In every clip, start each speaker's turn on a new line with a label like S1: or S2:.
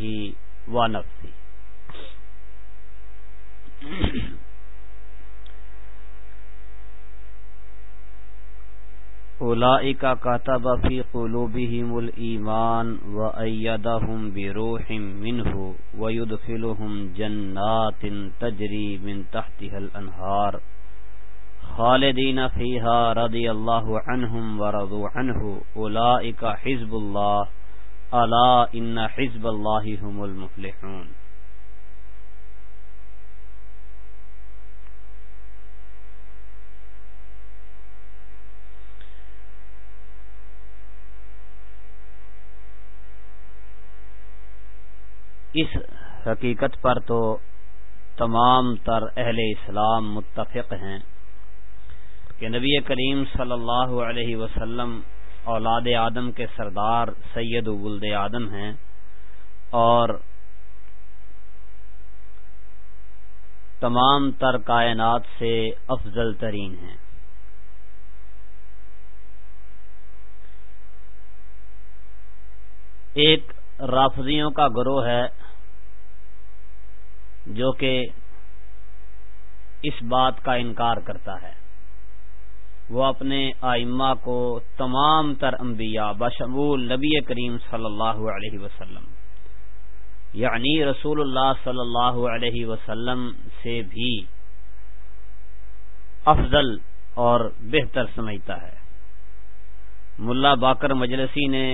S1: ہی و نفسی اولا کا کاتب فی قلوبهم الایمان و ایدہم بروح منه و یدخلهم جنات تجری من تحتها الانہار خالدین فیہا رضی اللہ عنہم و رضو عنہ اولا حزب اللہ الا ان حزب هم المفلحون اس حقیقت پر تو تمام تر اہل اسلام متفق ہیں کہ نبی کریم صلی اللہ علیہ وسلم اولاد آدم کے سردار سید ولد آدم ہیں اور تمام تر کائنات سے افضل ترین ہیں ایک رافضیوں کا گروہ ہے جو کہ اس بات کا انکار کرتا ہے وہ اپنے آئمہ کو تمام تر انبیاء بشمول نبی کریم صلی اللہ علیہ وسلم یعنی رسول اللہ صلی اللہ علیہ وسلم سے بھی افضل اور بہتر سمجھتا ہے ملا باکر مجلسی نے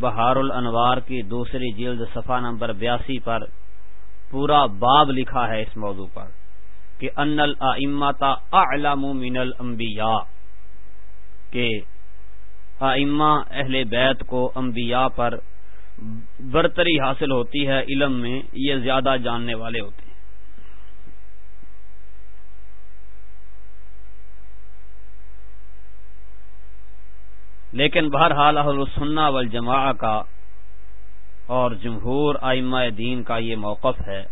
S1: بہار الانوار کی دوسری جلد صفحہ نمبر بیاسی پر پورا باب لکھا ہے اس موضوع پر کہ ان انل اما من الانبیاء کہ آئماں اہل بیت کو انبیاء پر برتری حاصل ہوتی ہے علم میں یہ زیادہ جاننے والے ہوتے ہیں لیکن بہرحال اہل سننا والجماع کا اور جمہور آئمہ دین کا یہ موقف ہے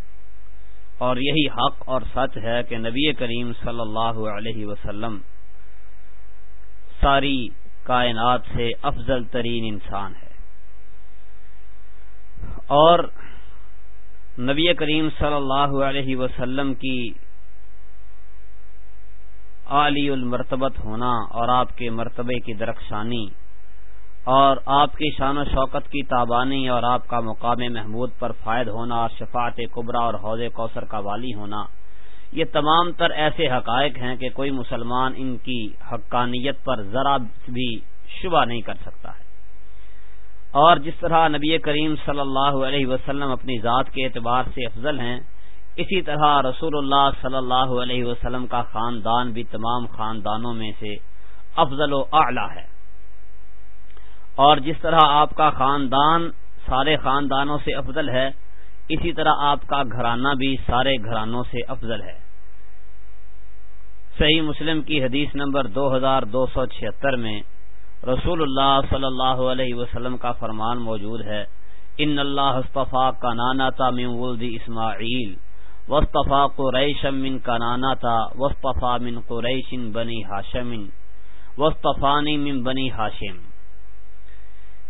S1: اور یہی حق اور سچ ہے کہ نبی کریم صلی اللہ علیہ وسلم ساری کائنات سے افضل ترین انسان ہے اور نبی کریم صلی اللہ علیہ وسلم کی علی المرتبت ہونا اور آپ کے مرتبے کی درخشانی اور آپ کی شان و شوکت کی تابانی اور آپ کا مقام محمود پر فائد ہونا اور شفاعت قبرا اور حوض کوثر کا والی ہونا یہ تمام تر ایسے حقائق ہیں کہ کوئی مسلمان ان کی حقانیت پر ذرا بھی شبہ نہیں کر سکتا ہے اور جس طرح نبی کریم صلی اللہ علیہ وسلم اپنی ذات کے اعتبار سے افضل ہیں اسی طرح رسول اللہ صلی اللہ علیہ وسلم کا خاندان بھی تمام خاندانوں میں سے افضل و اعلی ہے اور جس طرح آپ کا خاندان سارے خاندانوں سے افضل ہے اسی طرح آپ کا گھرانہ بھی سارے گھرانوں سے افضل ہے صحیح مسلم کی حدیث نمبر دو ہزار دو سو چھہتر میں رسول اللہ صلی اللہ علیہ وسلم کا فرمان موجود ہے ان اللہ کا نانا تا ولدی اسماعیل وصطفا من کا نانا من من بنی بنی وصطفانی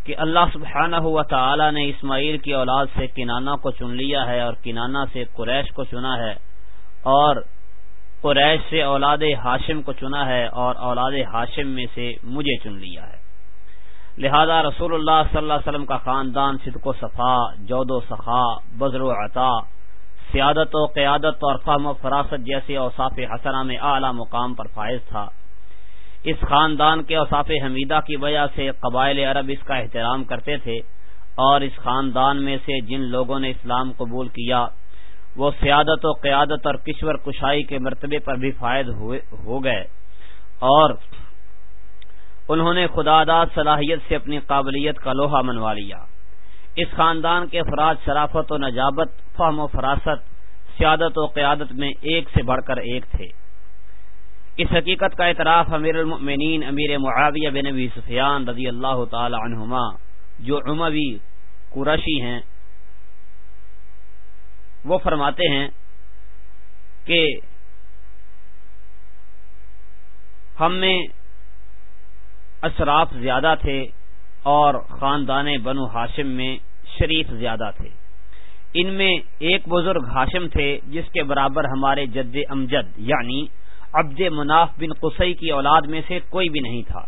S1: کہ اللہ سبحانہ ہوا تعالی نے اسماعیل کی اولاد سے کنانا کو چن لیا ہے اور کنانا سے قریش کو چنا ہے اور قریش سے اولاد ہاشم کو چنا ہے اور اولاد ہاشم میں سے مجھے چن لیا ہے لہذا رسول اللہ صلی اللہ علیہ وسلم کا خاندان صدق و صفا جود و سخا بزر و عطا سیادت و قیادت اور فہم و فراست جیسے اوساف میں اعلی مقام پر فائز تھا اس خاندان کے اوساف حمیدہ کی وجہ سے قبائل عرب اس کا احترام کرتے تھے اور اس خاندان میں سے جن لوگوں نے اسلام قبول کیا وہ سیادت و قیادت اور کشور کشائی کے مرتبے پر بھی فائد ہو گئے اور انہوں نے خدا داد صلاحیت سے اپنی قابلیت کا لوہا منوا لیا اس خاندان کے افراد شرافت و نجابت فہم و فراست سیادت و قیادت میں ایک سے بڑھ کر ایک تھے اس حقیقت کا اعتراف امیر المؤمنین امیر معاویہ بن ابی سفیان رضی اللہ تعالی عنہما جو عموی قریشی ہیں وہ فرماتے ہیں کہ ہم میں ہمراف زیادہ تھے اور خاندان بنو ہاشم میں شریف زیادہ تھے ان میں ایک بزرگ ہاشم تھے جس کے برابر ہمارے جد امجد یعنی عبد مناف بن قسع کی اولاد میں سے کوئی بھی نہیں تھا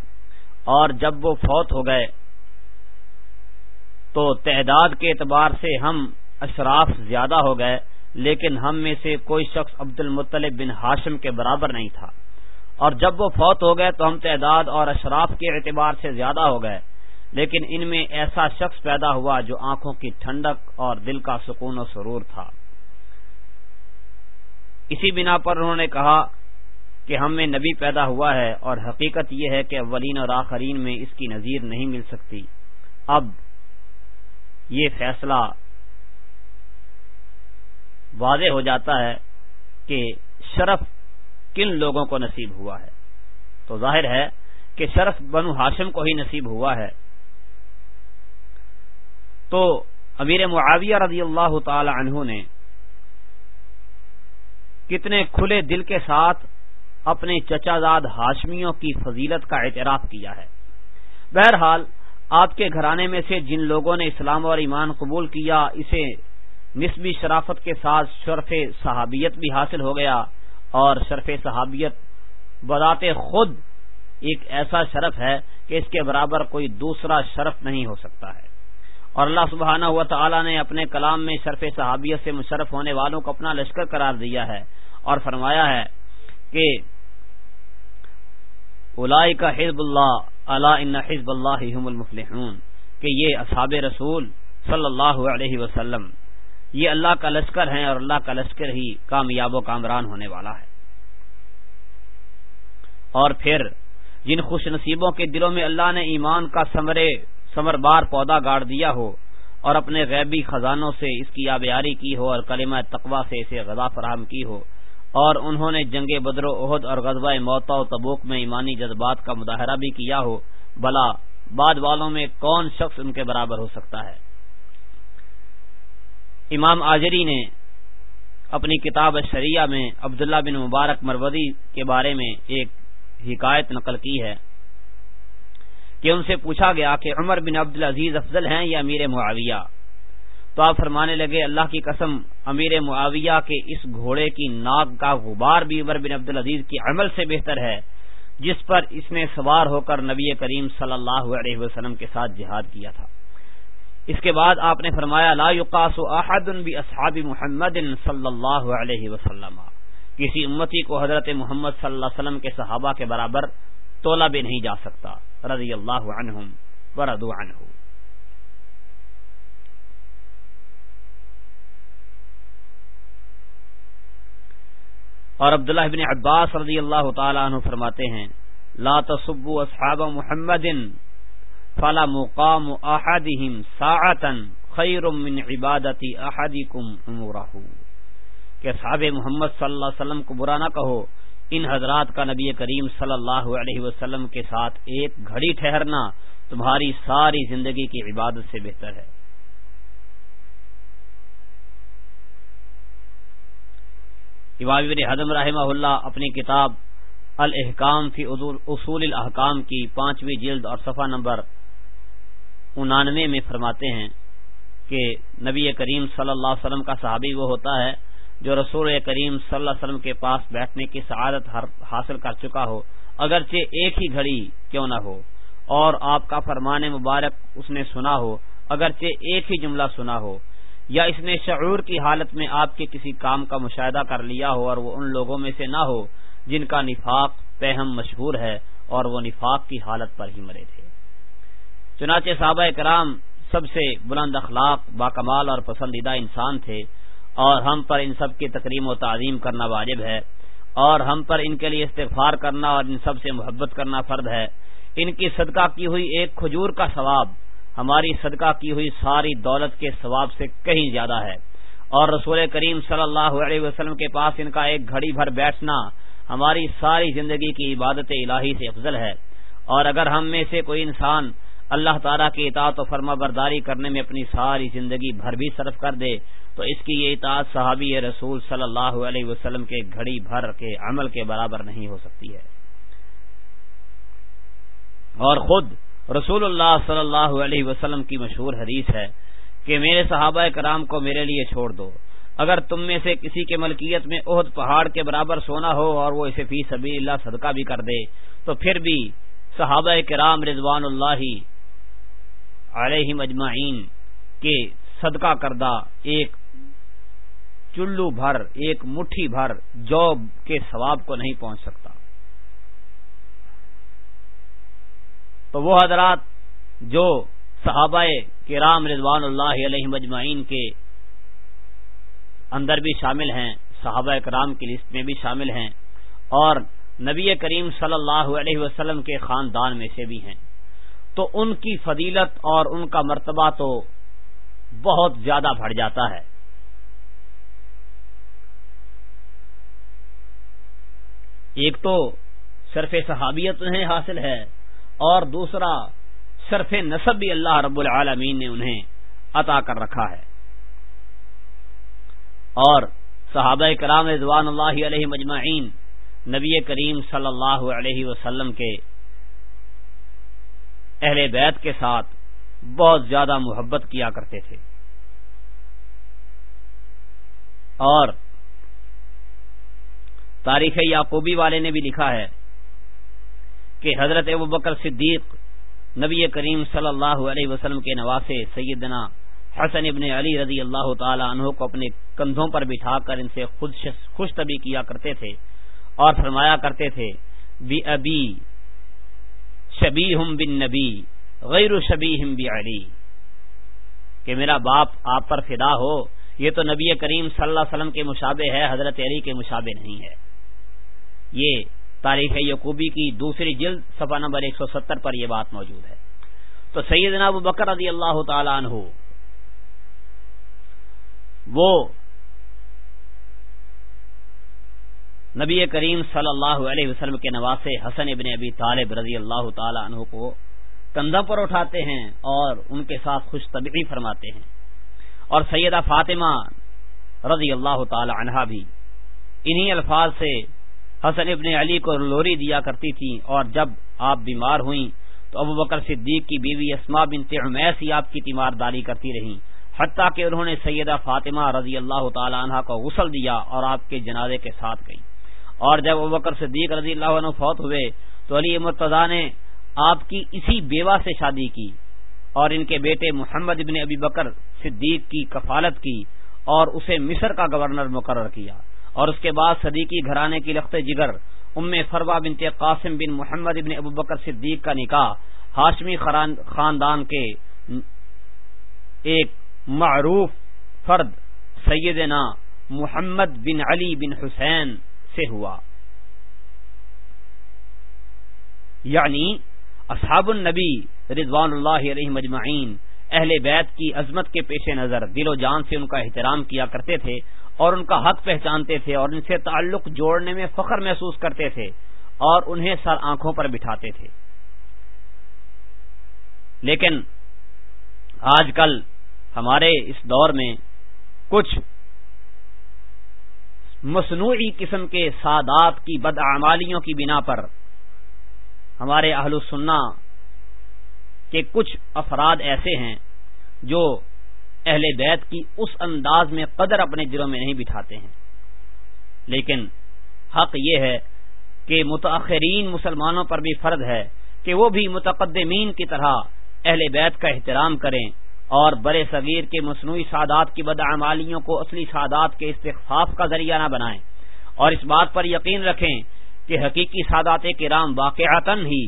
S1: اور جب وہ فوت ہو گئے تو تعداد کے اعتبار سے ہم اشراف زیادہ ہو گئے لیکن ہم میں سے کوئی شخص عبد المطلب بن ہاشم کے برابر نہیں تھا اور جب وہ فوت ہو گئے تو ہم تعداد اور اشراف کے اعتبار سے زیادہ ہو گئے لیکن ان میں ایسا شخص پیدا ہوا جو آنکھوں کی ٹھنڈک اور دل کا سکون و سرور تھا اسی بنا پر انہوں نے کہا کہ ہم میں نبی پیدا ہوا ہے اور حقیقت یہ ہے کہ اولین اور آخرین میں اس کی نظیر نہیں مل سکتی اب یہ فیصلہ واضح ہو جاتا ہے کہ شرف کن لوگوں کو نصیب ہوا ہے تو ظاہر ہے کہ شرف بنو ہاشم کو ہی نصیب ہوا ہے تو امیر معاویہ رضی اللہ تعالی عنہ نے کتنے کھلے دل کے ساتھ اپنے چچا زاد ہاشمیوں کی فضیلت کا اعتراف کیا ہے بہرحال آپ کے گھرانے میں سے جن لوگوں نے اسلام اور ایمان قبول کیا اسے نسبی شرافت کے ساتھ شرف صحابیت بھی حاصل ہو گیا اور شرف صحابیت بذات خود ایک ایسا شرف ہے کہ اس کے برابر کوئی دوسرا شرف نہیں ہو سکتا ہے اور اللہ سبحانہ ہوا تعالیٰ نے اپنے کلام میں شرف صحابیت سے مشرف ہونے والوں کو اپنا لشکر قرار دیا ہے اور فرمایا ہے کہ اولائی کا حزب اللہ حزب اللہ کہ یہ اصحاب رسول صلی اللہ علیہ وسلم یہ اللہ کا لشکر ہیں اور اللہ کا لشکر ہی کامیاب و کامران ہونے والا ہے اور پھر جن خوش نصیبوں کے دلوں میں اللہ نے ایمان کا سمرے سمر بار پودا گاڑ دیا ہو اور اپنے غیبی خزانوں سے اس کی آبیاری کی ہو اور کلمہ تقوا سے اسے غذا فراہم کی ہو اور انہوں نے جنگ و عہد اور غزبۂ موتا و تبوک میں ایمانی جذبات کا مظاہرہ بھی کیا ہو بلا بعد والوں میں کون شخص ان کے برابر ہو سکتا ہے امام آجری نے اپنی کتاب شریعہ میں عبداللہ بن مبارک مروزی کے بارے میں ایک حکایت نقل کی ہے کہ ان سے پوچھا گیا کہ عمر بن عبد العزیز افضل ہیں یا امیر معاویہ تو آپ فرمانے لگے اللہ کی قسم امیر معاویہ کے اس گھوڑے کی ناک کا غبار بھی عمر بن عبد العزیز کے عمل سے بہتر ہے جس پر اس نے سوار ہو کر نبی، کریم صلی اللہ علیہ وسلم کے ساتھ جہاد کیا تھا اس کے بعد آپ نے فرمایا لا احد اصحاب محمد صلی اللہ علیہ وسلم کسی امتی کو حضرت محمد صلی اللہ علیہ وسلم کے صحابہ کے برابر تولا بھی نہیں جا سکتا رضی اللہ عنہم اور عبداللہ بن عباس رضی اللہ تعالیٰ عنہ فرماتے ہیں لا تصبو اصحاب محمد فلا مقام ساعتا خیر من عبادت کہ اصحاب محمد صلی اللہ علیہ وسلم کو برا نہ کہو ان حضرات کا نبی کریم صلی اللہ علیہ وسلم کے ساتھ ایک گھڑی ٹھہرنا تمہاری ساری زندگی کی عبادت سے بہتر ہے امام ابن حضم رحمہ اللہ اپنی کتاب الحکام اصول الحکام کی پانچویں جلد اور صفحہ نمبر انانوے میں فرماتے ہیں کہ نبی کریم صلی اللہ علیہ وسلم کا صحابی وہ ہوتا ہے جو رسول کریم صلی اللہ علیہ وسلم کے پاس بیٹھنے کی سعادت حاصل کر چکا ہو اگرچہ ایک ہی گھڑی کیوں نہ ہو اور آپ کا فرمان مبارک اس نے سنا ہو اگرچہ ایک ہی جملہ سنا ہو یا اس نے شعور کی حالت میں آپ کے کسی کام کا مشاہدہ کر لیا ہو اور وہ ان لوگوں میں سے نہ ہو جن کا نفاق پہم مشہور ہے اور وہ نفاق کی حالت پر ہی مرے تھے چنانچہ صحابہ کرام سب سے بلند اخلاق باکمال اور پسندیدہ انسان تھے اور ہم پر ان سب کی تقریم و تعظیم کرنا واجب ہے اور ہم پر ان کے لیے استغفار کرنا اور ان سب سے محبت کرنا فرد ہے ان کی صدقہ کی ہوئی ایک کھجور کا ثواب ہماری صدقہ کی ہوئی ساری دولت کے ثواب سے کہیں زیادہ ہے اور رسول کریم صلی اللہ علیہ وسلم کے پاس ان کا ایک گھڑی بھر بیٹھنا ہماری ساری زندگی کی عبادت الہی سے افضل ہے اور اگر ہم میں سے کوئی انسان اللہ تعالیٰ کی اطاعت و فرما برداری کرنے میں اپنی ساری زندگی بھر بھی صرف کر دے تو اس کی یہ اطاعت صحابی رسول صلی اللہ علیہ وسلم کے گھڑی بھر کے عمل کے برابر نہیں ہو سکتی ہے اور خود رسول اللہ صلی اللہ علیہ وسلم کی مشہور حدیث ہے کہ میرے صحابہ کرام کو میرے لیے چھوڑ دو اگر تم میں سے کسی کے ملکیت میں عہد پہاڑ کے برابر سونا ہو اور وہ اسے فی سبھی اللہ صدقہ بھی کر دے تو پھر بھی صحابہ کرام رضوان اللہ علیہ مجمعین کے صدقہ کردہ ایک چلو بھر ایک مٹھی بھر جو ثواب کو نہیں پہنچ سکتا تو وہ حضرات جو صحابہ کے رام رضوان اللہ علیہ مجمعین کے اندر بھی شامل ہیں صحابہ کرام کی لسٹ میں بھی شامل ہیں اور نبی کریم صلی اللہ علیہ وسلم کے خاندان میں سے بھی ہیں تو ان کی فضیلت اور ان کا مرتبہ تو بہت زیادہ بڑھ جاتا ہے ایک تو صرف صحابیت انہیں حاصل ہے اور دوسرا صرف نصب بھی اللہ رب العالمین نے انہیں عطا کر رکھا ہے اور صحابہ کرام رضوان اللہ علیہ مجمعین نبی کریم صلی اللہ علیہ وسلم کے اہل بیت کے ساتھ بہت زیادہ محبت کیا کرتے تھے اور تاریخ یعقوبی والے نے بھی لکھا ہے کہ حضرت ابو بکر صدیق نبی کریم صلی اللہ علیہ وسلم کے نواسے سیدنا حسن ابن علی رضی اللہ تعالی عنہ کو اپنے کندھوں پر بٹھا کر ان سے خود طبی کیا کرتے تھے اور فرمایا کرتے تھے بی ابی شبی ہم بن نبی غیر شبی ہم علی کہ میرا باپ آپ پر فدا ہو یہ تو نبی کریم صلی اللہ علیہ وسلم کے مشابے ہے حضرت علی کے مشابے نہیں ہے یہ تاریخ یقوبی کی دوسری جلد صفحہ نمبر ایک سو ستر پر یہ بات موجود ہے تو سیدنا ابو بکر رضی اللہ عنہ وہ نبی کریم صلی اللہ علیہ وسلم کے نواسے حسن ابن ابی طالب رضی اللہ تعالی عنہ کو کندھا پر اٹھاتے ہیں اور ان کے ساتھ خوش طبی فرماتے ہیں اور سیدہ فاطمہ رضی اللہ تعالی عنہا بھی انہی الفاظ سے حسن ابن علی کو لوری دیا کرتی تھی اور جب آپ بیمار ہوئیں تو ابو بکر صدیق کی بیوی اسما عمیس ہی آپ کی تیمارداری کرتی رہیں حتیٰ کہ انہوں نے سیدہ فاطمہ رضی اللہ تعالی عنہ کو غسل دیا اور آپ کے جنازے کے ساتھ گئیں اور جب ابو بکر صدیق رضی اللہ عنہ فوت ہوئے تو علی مرتضی نے آپ کی اسی بیوہ سے شادی کی اور ان کے بیٹے محمد ابن ابی بکر صدیق کی کفالت کی اور اسے مصر کا گورنر مقرر کیا اور اس کے بعد صدیقی گھرانے کی لخت جگر ام فروا بنت قاسم بن محمد ابن ابو بکر صدیق کا نکاح ہاشمی خاندان کے ایک معروف فرد سیدنا محمد بن علی بن حسین سے ہوا یعنی اصحاب النبی رضوان اللہ علیہ مجمعین اہل بیت کی عظمت کے پیش نظر دل و جان سے ان کا احترام کیا کرتے تھے اور ان کا حق پہچانتے تھے اور ان سے تعلق جوڑنے میں فخر محسوس کرتے تھے اور انہیں سر آنکھوں پر بٹھاتے تھے لیکن آج کل ہمارے اس دور میں کچھ مصنوعی قسم کے سادات کی بدعمالیوں کی بنا پر ہمارے اہل سننا کے کچھ افراد ایسے ہیں جو اہل بیت کی اس انداز میں قدر اپنے دلوں میں نہیں بٹھاتے ہیں لیکن حق یہ ہے کہ متاخرین مسلمانوں پر بھی فرض ہے کہ وہ بھی متقدمین کی طرح اہل بیت کا احترام کریں اور بڑے صغیر کے مصنوعی سادات کی بدعمالیوں کو اصلی سادات کے استخفاف کا ذریعہ نہ بنائیں اور اس بات پر یقین رکھیں کہ حقیقی سادات کرام واقعتاً ہی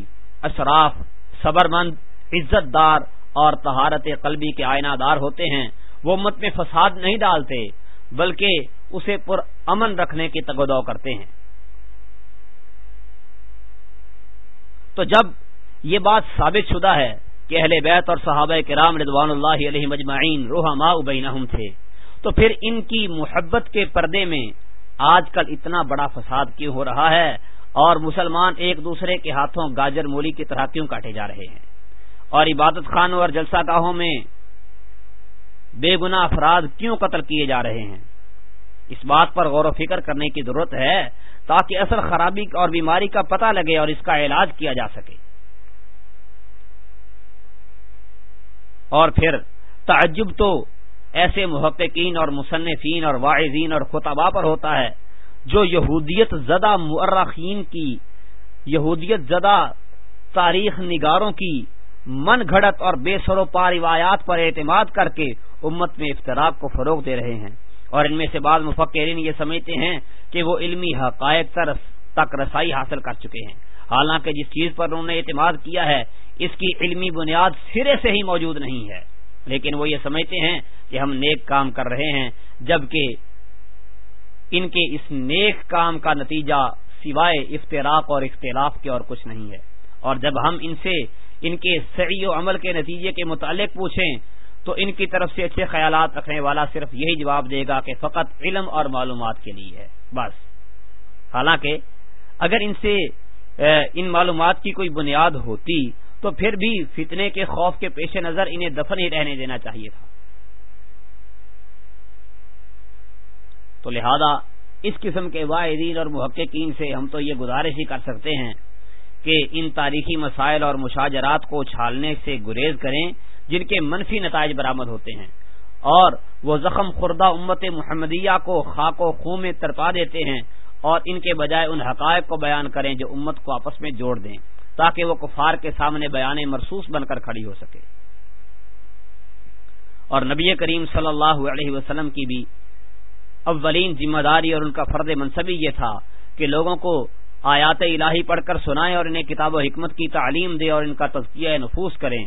S1: اشراف صبر مند عزت دار اور تہارت قلبی کے آئینہ دار ہوتے ہیں وہ مت میں فساد نہیں ڈالتے بلکہ اسے پر امن رکھنے کی تگودو کرتے ہیں تو جب یہ بات ثابت شدہ ہے کہ اہل بیت اور صحابہ کرام رضوان اللہ علیہ مجمعین روح ما بینہم تھے تو پھر ان کی محبت کے پردے میں آج کل اتنا بڑا فساد کیوں ہو رہا ہے اور مسلمان ایک دوسرے کے ہاتھوں گاجر مولی کی طرح کیوں کاٹے جا رہے ہیں اور عبادت خانوں اور جلسہ گاہوں میں بے گنا افراد کیوں قتل کیے جا رہے ہیں اس بات پر غور و فکر کرنے کی ضرورت ہے تاکہ اصل خرابی اور بیماری کا پتہ لگے اور اس کا علاج کیا جا سکے اور پھر تعجب تو ایسے محققین اور مصنفین اور واعظین اور خطبہ پر ہوتا ہے جو یہودیت زدہ مرخین کی یہودیت زدہ تاریخ نگاروں کی من گھڑت اور بے سروپا روایات پر اعتماد کر کے امت میں افطراب کو فروغ دے رہے ہیں اور ان میں سے بعض مفکرین یہ سمجھتے ہیں کہ وہ علمی حقائق تک رسائی حاصل کر چکے ہیں حالانکہ جس چیز پر انہوں نے اعتماد کیا ہے اس کی علمی بنیاد سرے سے ہی موجود نہیں ہے لیکن وہ یہ سمجھتے ہیں کہ ہم نیک کام کر رہے ہیں جبکہ ان کے اس نیک کام کا نتیجہ سوائے افطراق اور اختلاف کے اور کچھ نہیں ہے اور جب ہم ان سے ان کے سعی و عمل کے نتیجے کے متعلق پوچھیں تو ان کی طرف سے اچھے خیالات رکھنے والا صرف یہی جواب دے گا کہ فقط علم اور معلومات کے لیے ہے بس حالانکہ اگر ان سے ان معلومات کی کوئی بنیاد ہوتی تو پھر بھی فتنے کے خوف کے پیش نظر انہیں دفن ہی رہنے دینا چاہیے تھا تو لہذا اس قسم کے واحدین اور محققین سے ہم تو یہ گزارش ہی کر سکتے ہیں کہ ان تاریخی مسائل اور مشاجرات کو چھالنے سے گریز کریں جن کے منفی نتائج برآمد ہوتے ہیں اور وہ زخم خوردہ امت محمدیہ کو خاک و خو میں ترپا دیتے ہیں اور ان کے بجائے ان حقائق کو بیان کریں جو امت کو آپس میں جوڑ دیں تاکہ وہ کفار کے سامنے بیان مرسوس بن کر کھڑی ہو سکے اور نبی کریم صلی اللہ علیہ وسلم کی بھی اولین ذمہ داری اور ان کا فرد منصبی یہ تھا کہ لوگوں کو آیات الہی پڑھ کر سنائیں اور انہیں کتاب و حکمت کی تعلیم دے اور ان کا تزکیہ نفوس کریں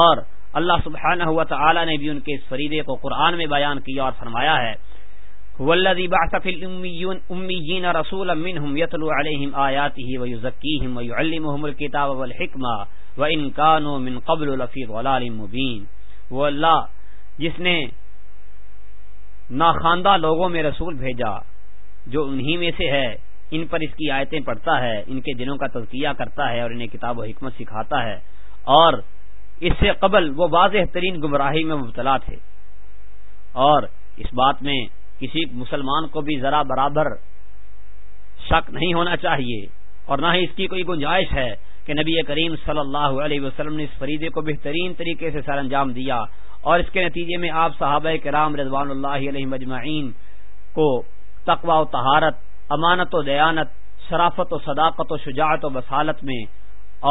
S1: اور اللہ سبحانہ تعالی نے بھی ان کے اس فریدے کو قرآن میں بیان کیا اور فرمایا ہے جس نے ناخاندہ لوگوں میں رسول بھیجا جو انہی میں سے ہے ان پر اس کی آیتیں پڑھتا ہے ان کے دلوں کا تزکیہ کرتا ہے اور انہیں کتاب و حکمت سکھاتا ہے اور اس سے قبل وہ واضح ترین گمراہی میں مبتلا تھے اور اس بات میں کسی مسلمان کو بھی ذرا برابر شک نہیں ہونا چاہیے اور نہ ہی اس کی کوئی گنجائش ہے کہ نبی کریم صلی اللہ علیہ وسلم نے اس فریدے کو بہترین طریقے سے سر انجام دیا اور اس کے نتیجے میں آپ صحابہ کرام رضوان اللہ علیہ مجمعین کو تقوا و تہارت امانت و دیانت شرافت و صداقت و شجاعت و بسالت میں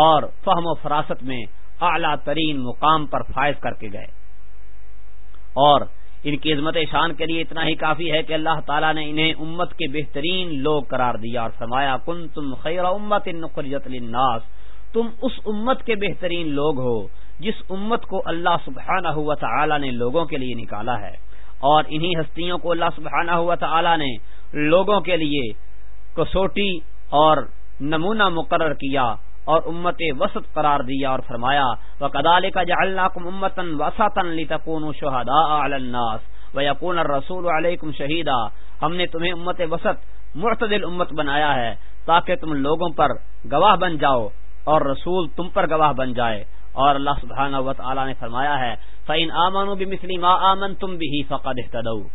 S1: اور فہم و فراست میں اعلی ترین مقام پر فائز کر کے گئے اور ان کی عظمت شان کے لیے اتنا ہی کافی ہے کہ اللہ تعالیٰ نے انہیں امت کے بہترین لوگ قرار دیا اور سمایا کن تم خیر امت انخر الناس تم اس امت کے بہترین لوگ ہو جس امت کو اللہ سبحانہ ہوا تعالیٰ نے لوگوں کے لیے نکالا ہے اور انہی ہستیوں کو اللہ سبحانہ ہوا نے لوگوں کے لیے کسوٹی اور نمونہ مقرر کیا اور امت وسط قرار دیا اور فرمایا وہ على الناس ويكون رسول عليكم شہیدا ہم نے تمہیں امت وسط معتدل امت بنایا ہے تاکہ تم لوگوں پر گواہ بن جاؤ اور رسول تم پر گواہ بن جائے اور اللہ سبحانہ و تعالی نے فرمایا ہے آمَنُوا بِمِثْلِ مَا آمَنْتُمْ بِهِ فَقَدْ بھی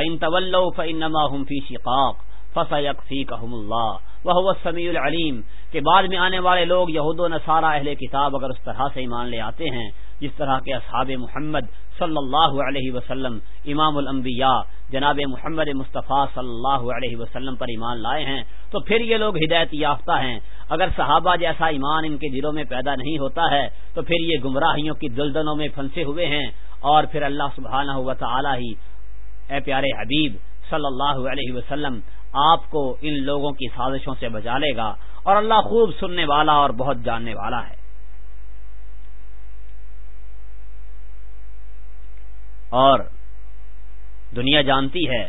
S1: هُمْ فِي شقاق فَسَيَكْفِيكَهُمُ اللَّهُ بحب سمی العلیم کہ بعد میں آنے والے لوگ یہود و نصارہ اہل کتاب اگر اس طرح سے ایمان لے آتے ہیں جس طرح کے اصحاب محمد صلی اللہ علیہ وسلم امام الانبیاء جناب محمد مصطفیٰ صلی اللہ علیہ وسلم پر ایمان لائے ہیں تو پھر یہ لوگ ہدایت یافتہ ہیں اگر صحابہ جیسا ایمان ان کے دلوں میں پیدا نہیں ہوتا ہے تو پھر یہ گمراہیوں کی دلدنوں میں پھنسے ہوئے ہیں اور پھر اللہ سبحانہ صبح ہی اے پیارے حبیب صلی اللہ علیہ وسلم آپ کو ان لوگوں کی سازشوں سے بچا لے گا اور اللہ خوب سننے والا اور بہت جاننے والا ہے اور دنیا جانتی ہے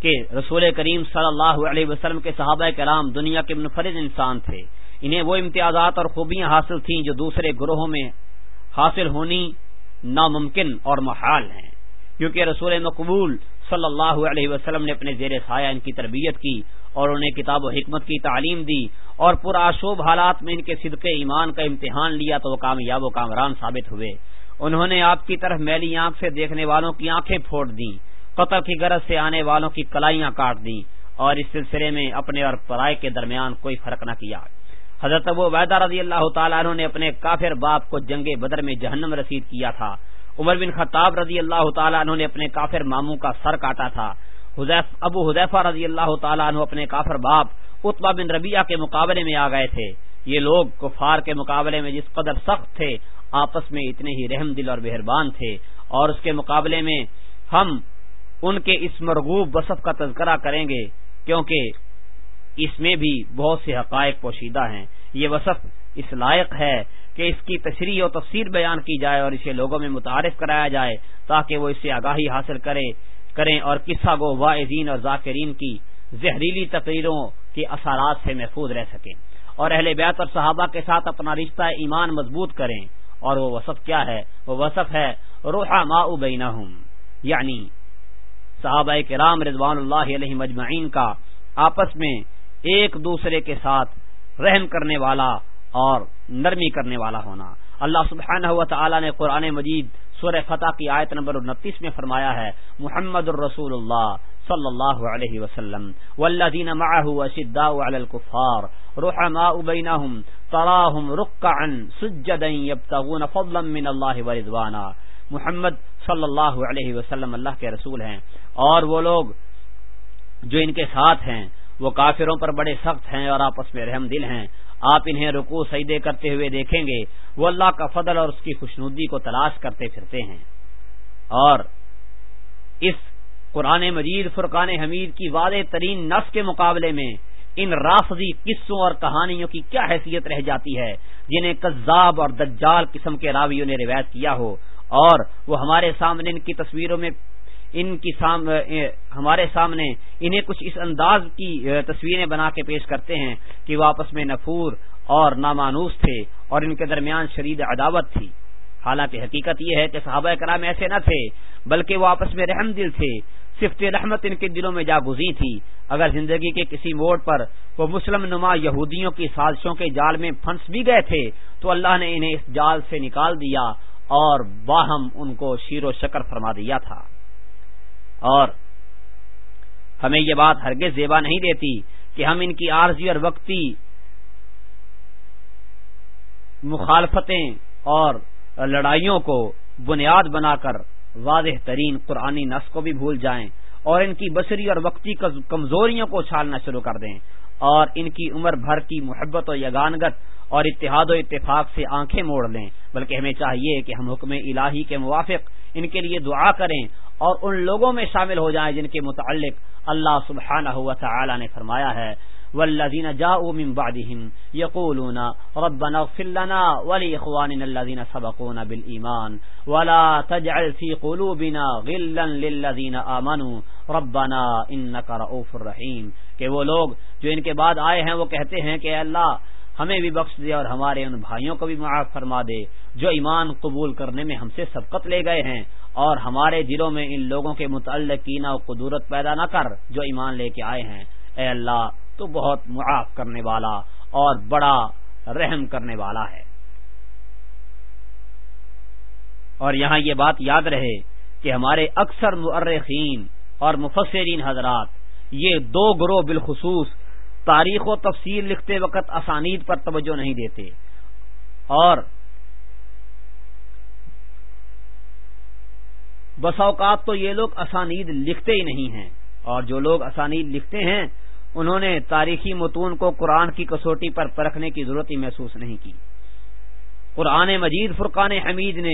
S1: کہ رسول کریم صلی اللہ علیہ وسلم کے صحابہ کرام دنیا کے منفرد انسان تھے انہیں وہ امتیازات اور خوبیاں حاصل تھیں جو دوسرے گروہوں میں حاصل ہونی ناممکن اور محال ہیں کیونکہ رسول مقبول صلی اللہ علیہ وسلم نے اپنے زیر سایہ ان کی تربیت کی اور انہیں کتاب و حکمت کی تعلیم دی اور پرآشوب حالات میں ان کے صدق ایمان کا امتحان لیا تو وہ کامیاب و کامران ثابت ہوئے انہوں نے آپ کی طرف میلی آنکھ سے دیکھنے والوں کی آنکھیں پھوڑ دیں قطر کی غرض سے آنے والوں کی کلائیاں کاٹ دیں اور اس سلسلے میں اپنے اور پرائے کے درمیان کوئی فرق نہ کیا حضرت ابو ویدا رضی اللہ تعالیٰ عنہ نے اپنے کافر باپ کو جنگ بدر میں جہنم رسید کیا تھا عمر بن خطاب رضی اللہ تعالیٰ عنہ نے اپنے کافر ماموں کا سر کاٹا تھا ابو حدیفہ رضی اللہ تعالیٰ عنہ اپنے کافر باپ اتبا بن ربیہ کے مقابلے میں آ گئے تھے یہ لوگ کفار کے مقابلے میں جس قدر سخت تھے آپس میں اتنے ہی رحم دل اور مہربان تھے اور اس کے مقابلے میں ہم ان کے اس مرغوب وصف کا تذکرہ کریں گے کیونکہ اس میں بھی بہت سے حقائق پوشیدہ ہیں یہ وصف اس لائق ہے کہ اس کی تشریح و تفسیر بیان کی جائے اور اسے لوگوں میں متعارف کرایا جائے تاکہ وہ اسے آگاہی حاصل کرے کریں اور قصہ گو واعظین اور ذاکرین کی زہریلی تقریروں کے اثرات سے محفوظ رہ سکیں اور اہل بیت اور صحابہ کے ساتھ اپنا رشتہ ایمان مضبوط کریں اور وہ وصف کیا ہے وہ وصف ہے روحا ما بینہم یعنی صحابہ کے رام رضوان اللہ علیہ مجمعین کا آپس میں ایک دوسرے کے ساتھ رحم کرنے والا اور نرمی کرنے والا ہونا اللہ سبحانہ و تعالی نے قرآن مجید سورہ فتح کی آیت نمبر انتیس میں فرمایا ہے محمد الرسول اللہ صلی اللہ علیہ وسلم والذین معه وشداء على الكفار رحماء بینہم تراہم رقعا سجدا یبتغون فضلا من اللہ ورضوانا محمد صلی اللہ علیہ وسلم اللہ کے رسول ہیں اور وہ لوگ جو ان کے ساتھ ہیں وہ کافروں پر بڑے سخت ہیں اور آپس میں رحم دل ہیں آپ انہیں رکو سیدے کرتے ہوئے دیکھیں گے وہ اللہ کا فضل اور اس کی خوشنودی کو تلاش کرتے پھرتے ہیں اور اس قرآن مجید فرقان حمید کی واضح ترین نس کے مقابلے میں ان رافضی قصوں اور کہانیوں کی کیا حیثیت رہ جاتی ہے جنہیں کذاب اور دجال قسم کے راویوں نے روایت کیا ہو اور وہ ہمارے سامنے ان کی تصویروں میں ان کی سام ہمارے سامنے انہیں کچھ اس انداز کی تصویریں بنا کے پیش کرتے ہیں کہ آپس میں نفور اور نامانوس تھے اور ان کے درمیان شدید عداوت تھی حالانکہ حقیقت یہ ہے کہ صحابہ کرام ایسے نہ تھے بلکہ وہ آپس میں رحم دل تھے صرف رحمت ان کے دلوں میں جاگزی تھی اگر زندگی کے کسی موڑ پر وہ مسلم نما یہودیوں کی سازشوں کے جال میں پھنس بھی گئے تھے تو اللہ نے انہیں اس جال سے نکال دیا اور باہم ان کو شیر و شکر فرما دیا تھا اور ہمیں یہ بات ہرگز زیبا نہیں دیتی کہ ہم ان کی عارضی اور وقتی مخالفتیں اور لڑائیوں کو بنیاد بنا کر واضح ترین قرآن نس کو بھی بھول جائیں اور ان کی بصری اور وقتی کمزوریوں کو اچھالنا شروع کر دیں اور ان کی عمر بھر کی محبت و یگانگت اور اتحاد و اتفاق سے آنکھیں موڑ لیں بلکہ ہمیں چاہیے کہ ہم حکم الہی کے موافق ان کے لیے دعا کریں اور ان لوگوں میں شامل ہو جائیں جن کے متعلق اللہ سبحانہ ہوا تعالی نے فرمایا ہے والذین جاؤوا من بعدهم یقولون ربنا اغفر لنا ولاخواننا الذين سبقونا بالایمان ولا تجعل في قلوبنا غلا للذین آمنوا ربنا انك رؤوف رحیم کہ وہ لوگ جو ان کے بعد آئے ہیں وہ کہتے ہیں کہ اللہ ہمیں بھی بخش دے اور ہمارے ان بھائیوں کو بھی معاف فرما دے جو ایمان قبول کرنے میں ہم سے سبقت لے گئے ہیں اور ہمارے دلوں میں ان لوگوں کے متعلق کینا و قدورت پیدا نہ کر جو ایمان لے کے آئے ہیں اے اللہ تو بہت معاف کرنے والا اور بڑا رحم کرنے والا ہے اور یہاں یہ بات یاد رہے کہ ہمارے اکثر مرخین اور مفسرین حضرات یہ دو گروہ بالخصوص تاریخ و تفصیل لکھتے وقت اسانید پر توجہ نہیں دیتے اور بس اوقات تو یہ لوگ اسانید لکھتے ہی نہیں ہیں اور جو لوگ اسانید لکھتے ہیں انہوں نے تاریخی متون کو قرآن کی کسوٹی پر پرکھنے کی ضرورت ہی محسوس نہیں کی قرآن مجید فرقان حمید نے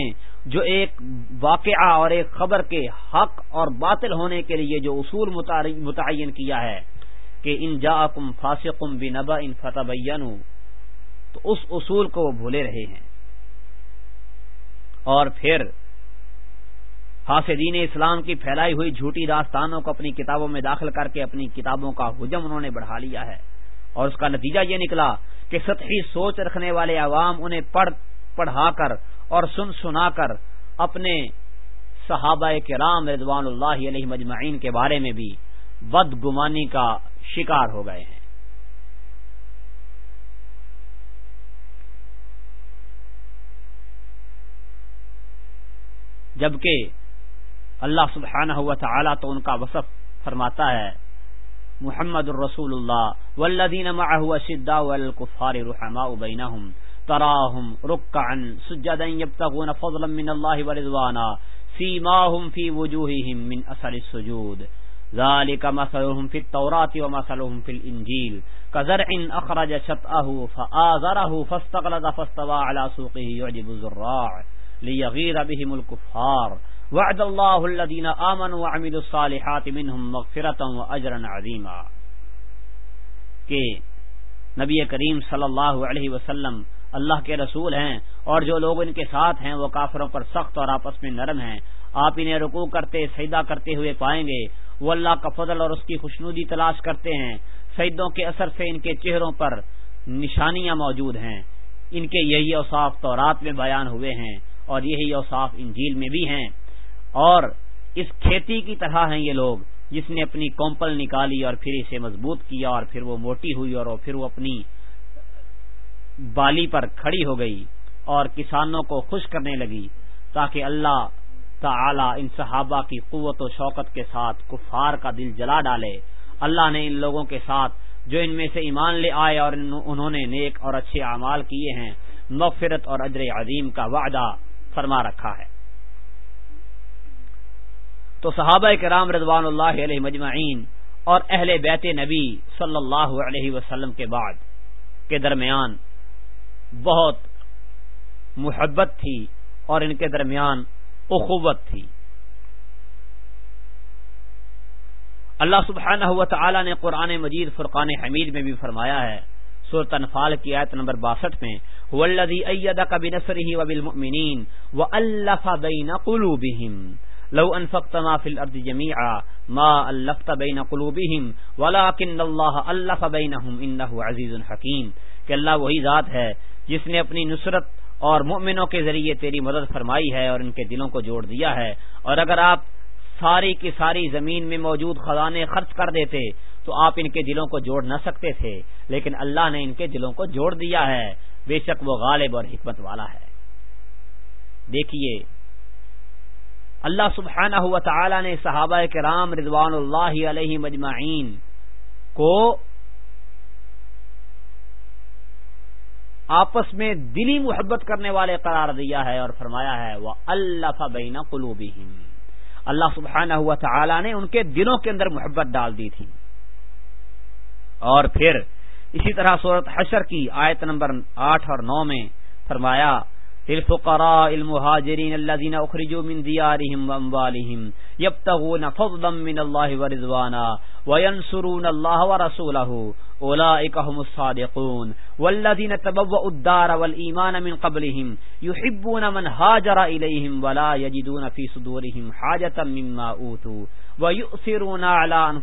S1: جو ایک واقعہ اور ایک خبر کے حق اور باطل ہونے کے لیے جو اصول متعین کیا ہے کہ ان جا کم فاسقم بنبا ان فتح تو اس اصول کو وہ بھولے رہے ہیں اور پھر حاصدین اسلام کی پھیلائی ہوئی جھوٹی داستانوں کو اپنی کتابوں میں داخل کر کے اپنی کتابوں کا حجم انہوں نے بڑھا لیا ہے اور اس کا نتیجہ یہ نکلا کہ سطحی سوچ رکھنے والے عوام انہیں پڑھ پڑھا کر اور سن سنا کر اپنے صحابہ کرام رضوان اللہ علیہ مجمعین کے بارے میں بھی بدگمانی کا شکار ہو گئے ہیں جبکہ اللہ سبحانہ تعالی تو ان کا وصف فرماتا ہے محمد الرسول اللہ والذین معه اشداء رحماء سجدا فضلا من من ورضوانا اثر السجود مثلهم التوراة ومثلهم اخرج شطأه فاستغلظ فاستوى على سوقه يعجب الزراع بهم الكفار وعد اللہ آمنوا وعملوا الصالحات عظیما کہ نبی کریم صلی اللہ علیہ وسلم اللہ کے رسول ہیں اور جو لوگ ان کے ساتھ ہیں وہ کافروں پر سخت اور آپس میں نرم ہیں آپ انہیں رکوع کرتے سجدہ کرتے ہوئے پائیں گے وہ اللہ کا فضل اور اس کی خوشنودی تلاش کرتے ہیں سجدوں کے اثر سے ان کے چہروں پر نشانیاں موجود ہیں ان کے یہی اوصاف تورات میں بیان ہوئے ہیں اور یہی اوصاف انجیل میں بھی ہیں اور اس کھیتی کی طرح ہیں یہ لوگ جس نے اپنی کومپل نکالی اور پھر اسے مضبوط کیا اور پھر وہ موٹی ہوئی اور پھر وہ اپنی بالی پر کھڑی ہو گئی اور کسانوں کو خوش کرنے لگی تاکہ اللہ تعالی ان صحابہ کی قوت و شوقت کے ساتھ کفار کا دل جلا ڈالے اللہ نے ان لوگوں کے ساتھ جو ان میں سے ایمان لے آئے اور انہوں نے نیک اور اچھے اعمال کیے ہیں مغفرت اور اجر عظیم کا وعدہ فرما رکھا ہے تو صحابہ کرام رضوان اللہ علیہ مجمعین اور اہل بیت نبی صلی اللہ علیہ وسلم کے بعد کے درمیان بہت محبت تھی اور ان کے درمیان اخوت تھی اللہ سبحانہ و تعالی نے قرآن مجید فرقان حمید میں بھی فرمایا ہے سورت انفال کی آیت نمبر باسٹھ میں وَبِالْمُؤْمِنِينَ وَأَلَّفَ بَيْنَ قُلُوبِهِمْ لو انفقت ما ما الارض جميعا الفت بين قلوبهم ولكن الله الف بينهم انه عزيز حكيم کہ اللہ وہی ذات ہے جس نے اپنی نصرت اور مؤمنوں کے ذریعے تیری مدد فرمائی ہے اور ان کے دلوں کو جوڑ دیا ہے اور اگر آپ ساری کی ساری زمین میں موجود خزانے خرچ کر دیتے تو آپ ان کے دلوں کو جوڑ نہ سکتے تھے لیکن اللہ نے ان کے دلوں کو جوڑ دیا ہے بے شک وہ غالب اور حکمت والا ہے دیکھیے اللہ سبحانہ ہوا تعالیٰ نے صحابہ کرام رضوان اللہ علیہ مجمعین کو آپس میں دلی محبت کرنے والے قرار دیا ہے اور فرمایا ہے وہ اللہ کلو بہین اللہ ہوا تعالی نے ان کے دلوں کے اندر محبت ڈال دی تھی اور پھر اسی طرح صورت حشر کی آیت نمبر آٹھ اور نو میں فرمایا للفقراء المهاجرين الذين من ديارهم يبتغون فضلا من من من الله الله وينصرون ورسوله هم الصادقون والذين تبوأوا الدار قبلهم يحبون هاجر ولا يجدون في صدورهم حاجة مما ويؤثرون على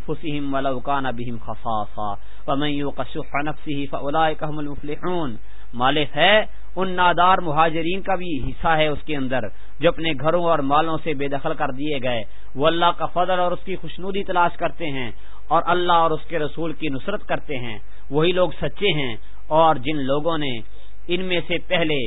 S1: ولو كان بهم خصاصا ومن نفسه فی هم المفلحون مالف ہے ان نادار مہاجرین کا بھی حصہ ہے اس کے اندر جو اپنے گھروں اور مالوں سے بے دخل کر دیے گئے وہ اللہ کا فضل اور اس کی خوشنودی تلاش کرتے ہیں اور اللہ اور اس کے رسول کی نصرت کرتے ہیں وہی لوگ سچے ہیں اور جن لوگوں نے ان میں سے پہلے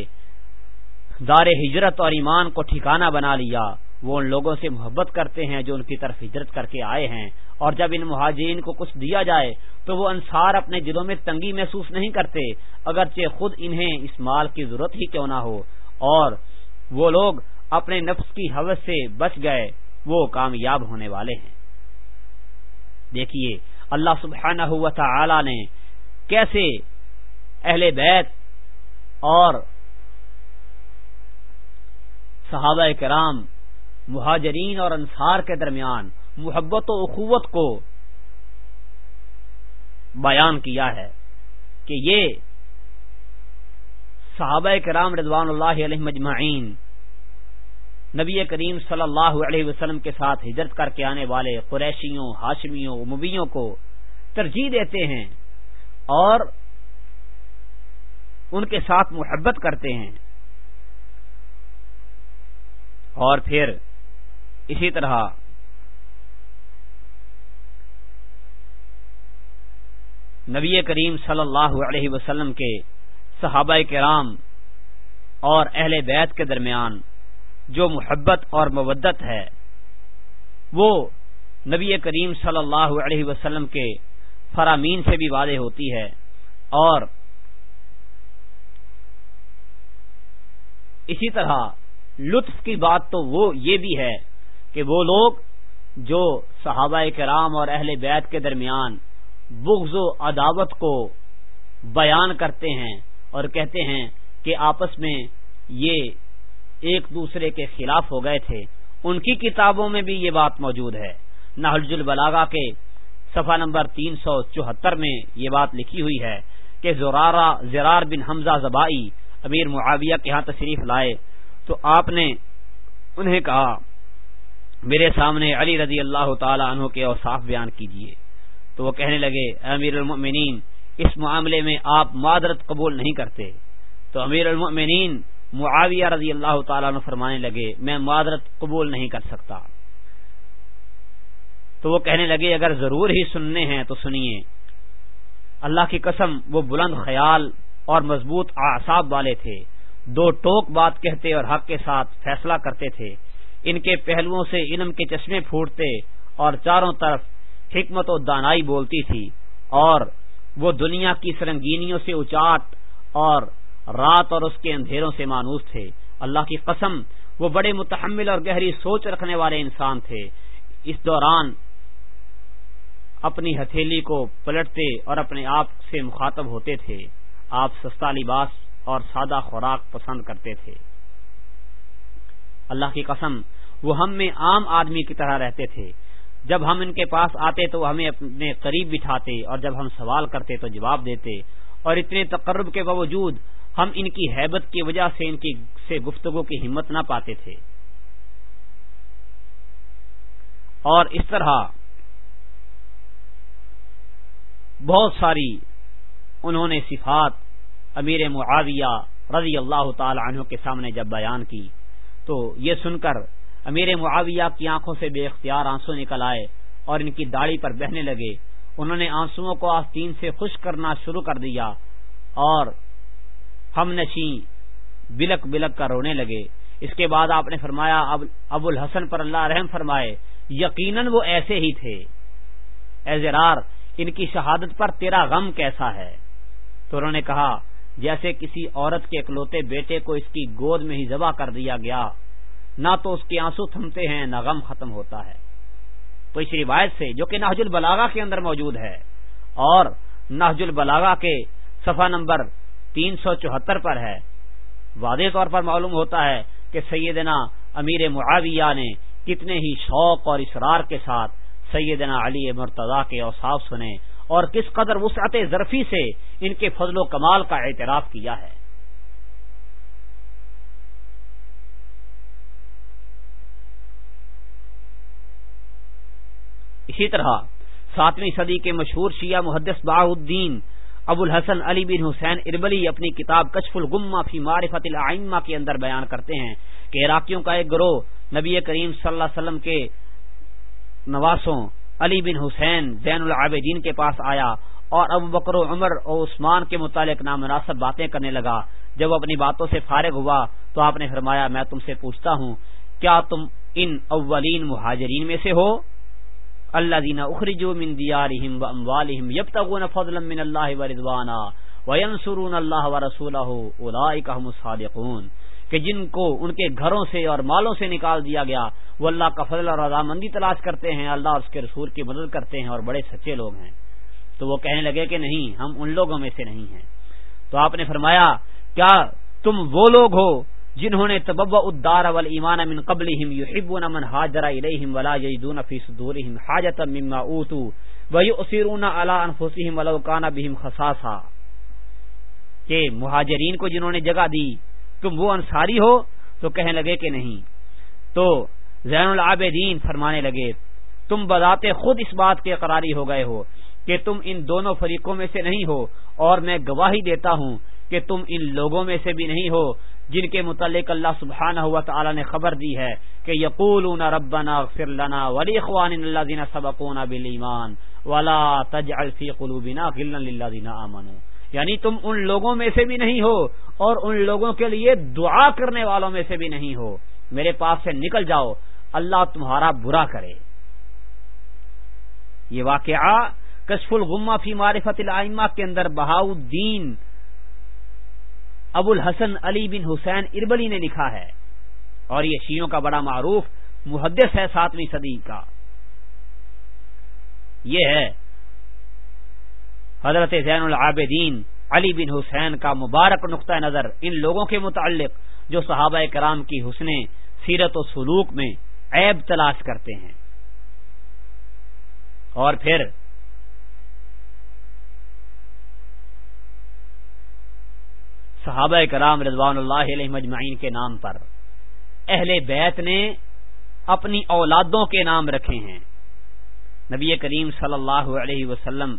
S1: دار ہجرت اور ایمان کو ٹھکانہ بنا لیا وہ ان لوگوں سے محبت کرتے ہیں جو ان کی طرف ہجرت کر کے آئے ہیں اور جب ان مہاجرین کو کچھ دیا جائے تو وہ انصار اپنے دلوں میں تنگی محسوس نہیں کرتے اگرچہ خود انہیں اس مال کی ضرورت ہی کیوں نہ ہو اور وہ لوگ اپنے نفس کی حوث سے بچ گئے وہ کامیاب ہونے والے ہیں دیکھیے اللہ سبحانہ نے کیسے اہل بیت اور صحابہ کرام مہاجرین اور انصار کے درمیان محبت و اخوت کو بیان کیا ہے کہ یہ صحابہ کرام رضوان اللہ علیہ مجمعین نبی کریم صلی اللہ علیہ وسلم کے ساتھ ہجرت کر کے آنے والے قریشیوں ہاشمیوں مبیوں کو ترجیح دیتے ہیں اور ان کے ساتھ محبت کرتے ہیں اور پھر اسی طرح نبی کریم صلی اللہ علیہ وسلم کے صحابہ کرام اور اہل بیت کے درمیان جو محبت اور مودت ہے وہ نبی کریم صلی اللہ علیہ وسلم کے فرامین سے بھی واضح ہوتی ہے اور اسی طرح لطف کی بات تو وہ یہ بھی ہے کہ وہ لوگ جو صحابہ کرام اور اہل بیت کے درمیان بغض و عداوت کو بیان کرتے ہیں اور کہتے ہیں کہ آپس میں یہ ایک دوسرے کے خلاف ہو گئے تھے ان کی کتابوں میں بھی یہ بات موجود ہے نہج البلاغا کے صفحہ نمبر تین سو چوہتر میں یہ بات لکھی ہوئی ہے کہ زرارہ زرار بن حمزہ زبائی امیر معاویہ کے ہاں تشریف لائے تو آپ نے انہیں کہا میرے سامنے علی رضی اللہ تعالی عنہ کے اوصاف بیان کیجیے تو وہ کہنے لگے امیر المؤمنین اس معاملے میں آپ معذرت قبول نہیں کرتے تو امیر المؤمنین معاویہ رضی اللہ تعالیٰ فرمانے لگے میں معذرت قبول نہیں کر سکتا تو وہ کہنے لگے اگر ضرور ہی سننے ہیں تو سنیے اللہ کی قسم وہ بلند خیال اور مضبوط اعصاب والے تھے دو ٹوک بات کہتے اور حق کے ساتھ فیصلہ کرتے تھے ان کے پہلوؤں سے علم کے چشمے پھوٹتے اور چاروں طرف حکمت و دانائی بولتی تھی اور وہ دنیا کی سرنگینیوں سے اچاٹ اور رات اور اس کے اندھیروں سے مانوس تھے اللہ کی قسم وہ بڑے متحمل اور گہری سوچ رکھنے والے انسان تھے اس دوران اپنی ہتھیلی کو پلٹتے اور اپنے آپ سے مخاطب ہوتے تھے آپ سستا لباس اور سادہ خوراک پسند کرتے تھے اللہ کی قسم وہ ہم میں عام آدمی کی طرح رہتے تھے جب ہم ان کے پاس آتے تو ہمیں اپنے قریب بٹھاتے اور جب ہم سوال کرتے تو جواب دیتے اور اتنے تقرب کے باوجود ہم ان کی حیبت کی وجہ سے ان کی سے گفتگو کی ہمت نہ پاتے تھے اور اس طرح بہت ساری انہوں نے صفات امیر معاویہ رضی اللہ تعالی عنہ کے سامنے جب بیان کی تو یہ سن کر امیر معاویہ کی آنکھوں سے بے اختیار آنسو نکل آئے اور ان کی داڑھی پر بہنے لگے انہوں نے آنسوؤں کو آستین سے خوش کرنا شروع کر دیا اور ہم نشیں رونے لگے اس کے بعد آپ نے فرمایا ابو الحسن پر اللہ رحم فرمائے یقیناً وہ ایسے ہی تھے زرار ان کی شہادت پر تیرا غم کیسا ہے تو انہوں نے کہا جیسے کسی عورت کے اکلوتے بیٹے کو اس کی گود میں ہی ذبح کر دیا گیا نہ تو اس کے آنسو تھمتے ہیں نہ غم ختم ہوتا ہے تو اس روایت سے جو کہ نہج البلاغا کے اندر موجود ہے اور نہج البلاغا کے صفحہ نمبر تین سو چوہتر پر ہے واضح طور پر معلوم ہوتا ہے کہ سیدنا امیر معاویہ نے کتنے ہی شوق اور اصرار کے ساتھ سیدنا علی مرتضی کے اوساف سنے اور کس قدر وسعت زرفی سے ان کے فضل و کمال کا اعتراف کیا ہے اسی طرح ساتویں صدی کے مشہور شیعہ محدث الدین ابو الحسن علی بن حسین اربلی اپنی کتاب کشف الغما فی معرفت العمہ کے اندر بیان کرتے ہیں کہ عراقیوں کا ایک گروہ نبی کریم صلی اللہ علیہ وسلم کے نواسوں علی بن حسین زین العابدین کے پاس آیا اور اب بکر و عمر و عثمان کے متعلق نامناسب باتیں کرنے لگا جب وہ اپنی باتوں سے فارغ ہوا تو آپ نے فرمایا میں تم سے پوچھتا ہوں کیا تم ان اولین مہاجرین میں سے ہو اللہ دینا اخرجو من دیارہم و اموالہم یبتغون فضلا من اللہ و رضوانا و ینصرون اللہ و رسولہ اولائک ہم صادقون کہ جن کو ان کے گھروں سے اور مالوں سے نکال دیا گیا وہ اللہ کا فضل اور رضامندی تلاش کرتے ہیں اللہ اس کے رسول کی مدد کرتے ہیں اور بڑے سچے لوگ ہیں تو وہ کہنے لگے کہ نہیں ہم ان لوگوں میں سے نہیں ہیں تو آپ نے فرمایا کیا تم وہ لوگ ہو جنہوں نے تبوا الدار والایمان من قبلهم يحبون من هاجر اليهم ولا يجدون في صدورهم حاجه مما اوتوا ويؤثرون على انفسهم ولو كان بهم خصاصه کہ مہاجرین کو جنہوں نے جگہ دی تم وہ انصاری ہو تو کہنے لگے کہ نہیں تو زین العابدین فرمانے لگے تم بذات خود اس بات کے قراری ہو گئے ہو کہ تم ان دونوں فریقوں میں سے نہیں ہو اور میں گواہی دیتا ہوں کہ تم ان لوگوں میں سے بھی نہیں ہو جن کے متعلق اللہ سبحانہ ہوا تعالیٰ نے خبر دی ہے کہ یقول یعنی تم ان لوگوں میں سے بھی نہیں ہو اور ان لوگوں کے لیے دعا کرنے والوں میں سے بھی نہیں ہو میرے پاس سے نکل جاؤ اللہ تمہارا برا کرے یہ واقعہ کشف الغمہ فی معرفت العمہ کے اندر بہاؤ دین ابو الحسن علی بن حسین اربلی نے لکھا ہے اور یہ شیعوں کا بڑا معروف محدث ہے ساتویں صدی کا یہ ہے حضرت زین العابدین علی بن حسین کا مبارک نقطہ نظر ان لوگوں کے متعلق جو صحابہ کرام کی حسن سیرت و سلوک میں عیب تلاش کرتے ہیں اور پھر صحابہ کرام رضوان اللہ علیہ مجمعین کے نام پر اہل بیت نے اپنی اولادوں کے نام رکھے ہیں نبی کریم صلی اللہ علیہ وسلم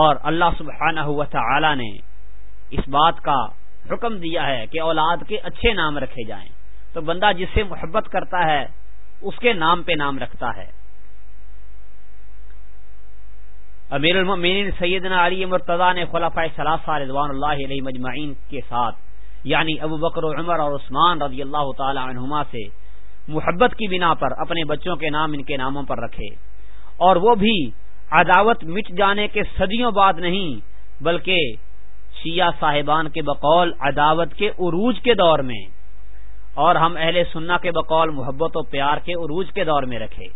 S1: اور اللہ سبحانہ و تعالی نے اس بات کا رکم دیا ہے کہ اولاد کے اچھے نام رکھے جائیں تو بندہ جس سے محبت کرتا ہے اس کے نام پہ نام رکھتا ہے امیر المین سیدنا علی مرتضی نے خلاف ثلاثہ رضوان اللہ علیہ مجمعین کے ساتھ یعنی ابو بکر عمر اور عثمان رضی اللہ تعالی عنہما سے محبت کی بنا پر اپنے بچوں کے نام ان کے ناموں پر رکھے اور وہ بھی عداوت مٹ جانے کے صدیوں بعد نہیں بلکہ شیعہ صاحبان کے بقول عداوت کے عروج کے دور میں اور ہم اہل سننا کے بقول محبت و پیار کے عروج کے دور میں رکھے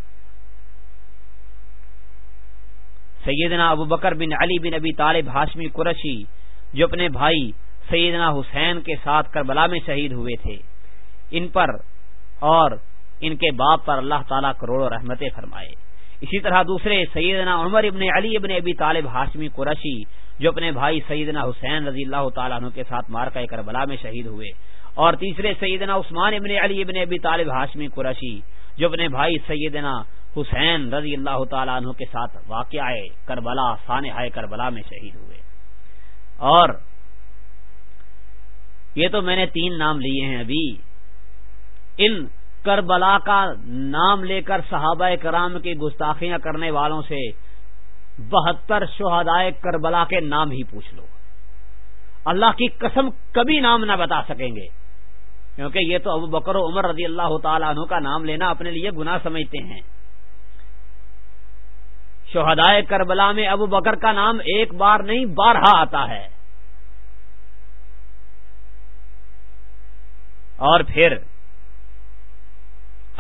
S1: سیدنا ابو بکر بن علی بن ابی طالب ہاشمی قرشی جو اپنے بھائی سیدنا حسین کے ساتھ کربلا میں شہید ہوئے تھے ان پر اور ان کے باپ پر اللہ تعالیٰ کروڑوں رحمتیں فرمائے اسی طرح دوسرے سیدنا عمر ابن علی ابن ابی طالب ہاشمی قرشی جو اپنے بھائی سیدنا حسین رضی اللہ تعالیٰ عنہ کے ساتھ مارکائے کربلا میں شہید ہوئے اور تیسرے سیدنا عثمان ابن علی ابن ابی طالب ہاشمی قرشی جو اپنے بھائی سیدنا حسین رضی اللہ تعالیٰ عنہ کے ساتھ واقع کربلا سانحہ کربلا میں شہید ہوئے اور یہ تو میں نے تین نام لیے ہیں ابھی ان کربلا کا نام لے کر صحابہ کرام کی گستاخیاں کرنے والوں سے بہتر شہدائے کربلا کے نام ہی پوچھ لو اللہ کی قسم کبھی نام نہ بتا سکیں گے کیونکہ یہ تو ابو بکر و عمر رضی اللہ تعالیٰ عنہ کا نام لینا اپنے لیے گناہ سمجھتے ہیں شہدائے کربلا میں ابو بکر کا نام ایک بار نہیں بارہا آتا ہے اور پھر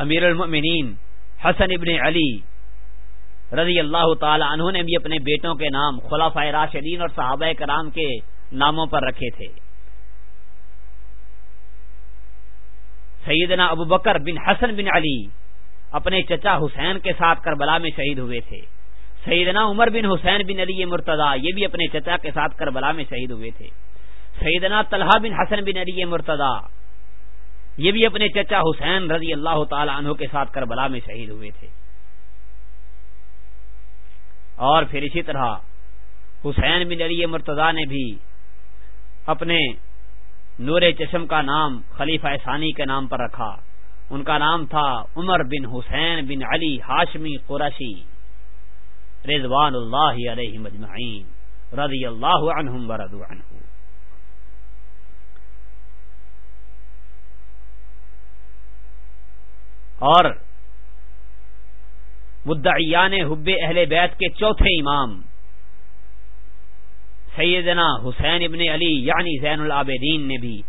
S1: امیر حسن ابن علی رضی اللہ تعالی عنہ نے بھی اپنے بیٹوں کے نام خلافہ راشدین اور صحابہ کرام کے ناموں پر رکھے تھے سیدنا ابو بکر بن حسن بن علی اپنے چچا حسین کے ساتھ کربلا میں شہید ہوئے تھے سیدنا عمر بن حسین بن علی مرتضی یہ بھی اپنے چچا کے ساتھ کربلا میں شہید ہوئے تھے سیدنا طلحہ بن حسن بن علی مرتضی یہ بھی اپنے چچا حسین رضی اللہ تعالی عنہ کے ساتھ کربلا میں شہید ہوئے تھے اور پھر اسی طرح حسین بن علی مرتضی نے بھی اپنے نور چشم کا نام خلیفہ ثانی کے نام پر رکھا ان کا نام تھا عمر بن حسین بن علی ہاشمی قرشی رضوان اللہ اللہ علیہ مجمعین رضی عنہم عنہ اور مدعیان حب اہل بیت کے چوتھے امام سیدنا حسین ابن علی یعنی زین العابدین نے بھی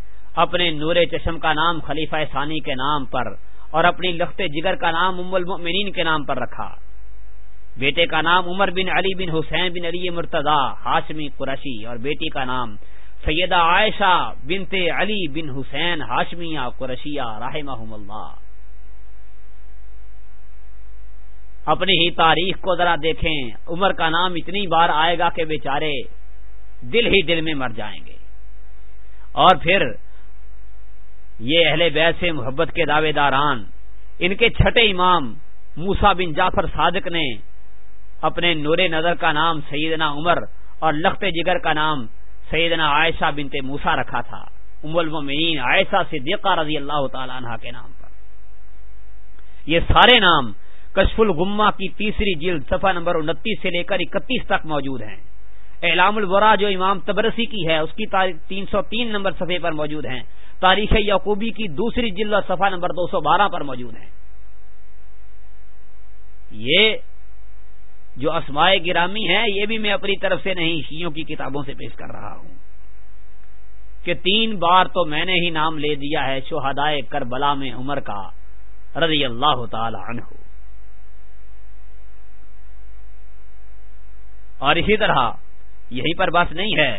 S1: اپنے نور چشم کا نام خلیفہ ثانی کے نام پر اور اپنی لخت جگر کا نام ام المؤمنین کے نام پر رکھا بیٹے کا نام عمر بن علی بن حسین بن علی مرتضی ہاشمی قرشی اور بیٹی کا نام سیدہ عائشہ بنت علی بن حسین ہاشمیہ اللہ اپنی ہی تاریخ کو ذرا دیکھیں عمر کا نام اتنی بار آئے گا کہ بیچارے دل ہی دل میں مر جائیں گے اور پھر یہ اہل بیت سے محبت کے دعوے داران ان کے چھٹے امام موسا بن جعفر صادق نے اپنے نور نظر کا نام سیدنا عمر اور لخت جگر کا نام سیدنا عائشہ بنت موسا رکھا تھا ام عائشہ صدیقہ رضی اللہ تعالی عنہ کے نام پر یہ سارے نام کشف الغمہ کی تیسری جلد صفحہ نمبر انتیس سے لے کر اکتیس تک موجود ہیں اعلام البرا جو امام تبرسی کی ہے اس کی تاریخ تین سو تین نمبر صفحے پر موجود ہیں تاریخ یعقوبی کی دوسری جلد صفحہ نمبر دو سو بارہ پر موجود ہیں یہ جو اسمائے گرامی ہیں یہ بھی میں اپنی طرف سے نہیں شیوں کی کتابوں سے پیش کر رہا ہوں کہ تین بار تو میں نے ہی نام لے دیا ہے شہدائے کربلا میں عمر کا رضی اللہ تعالی عنہ اور اسی طرح یہی پر بس نہیں ہے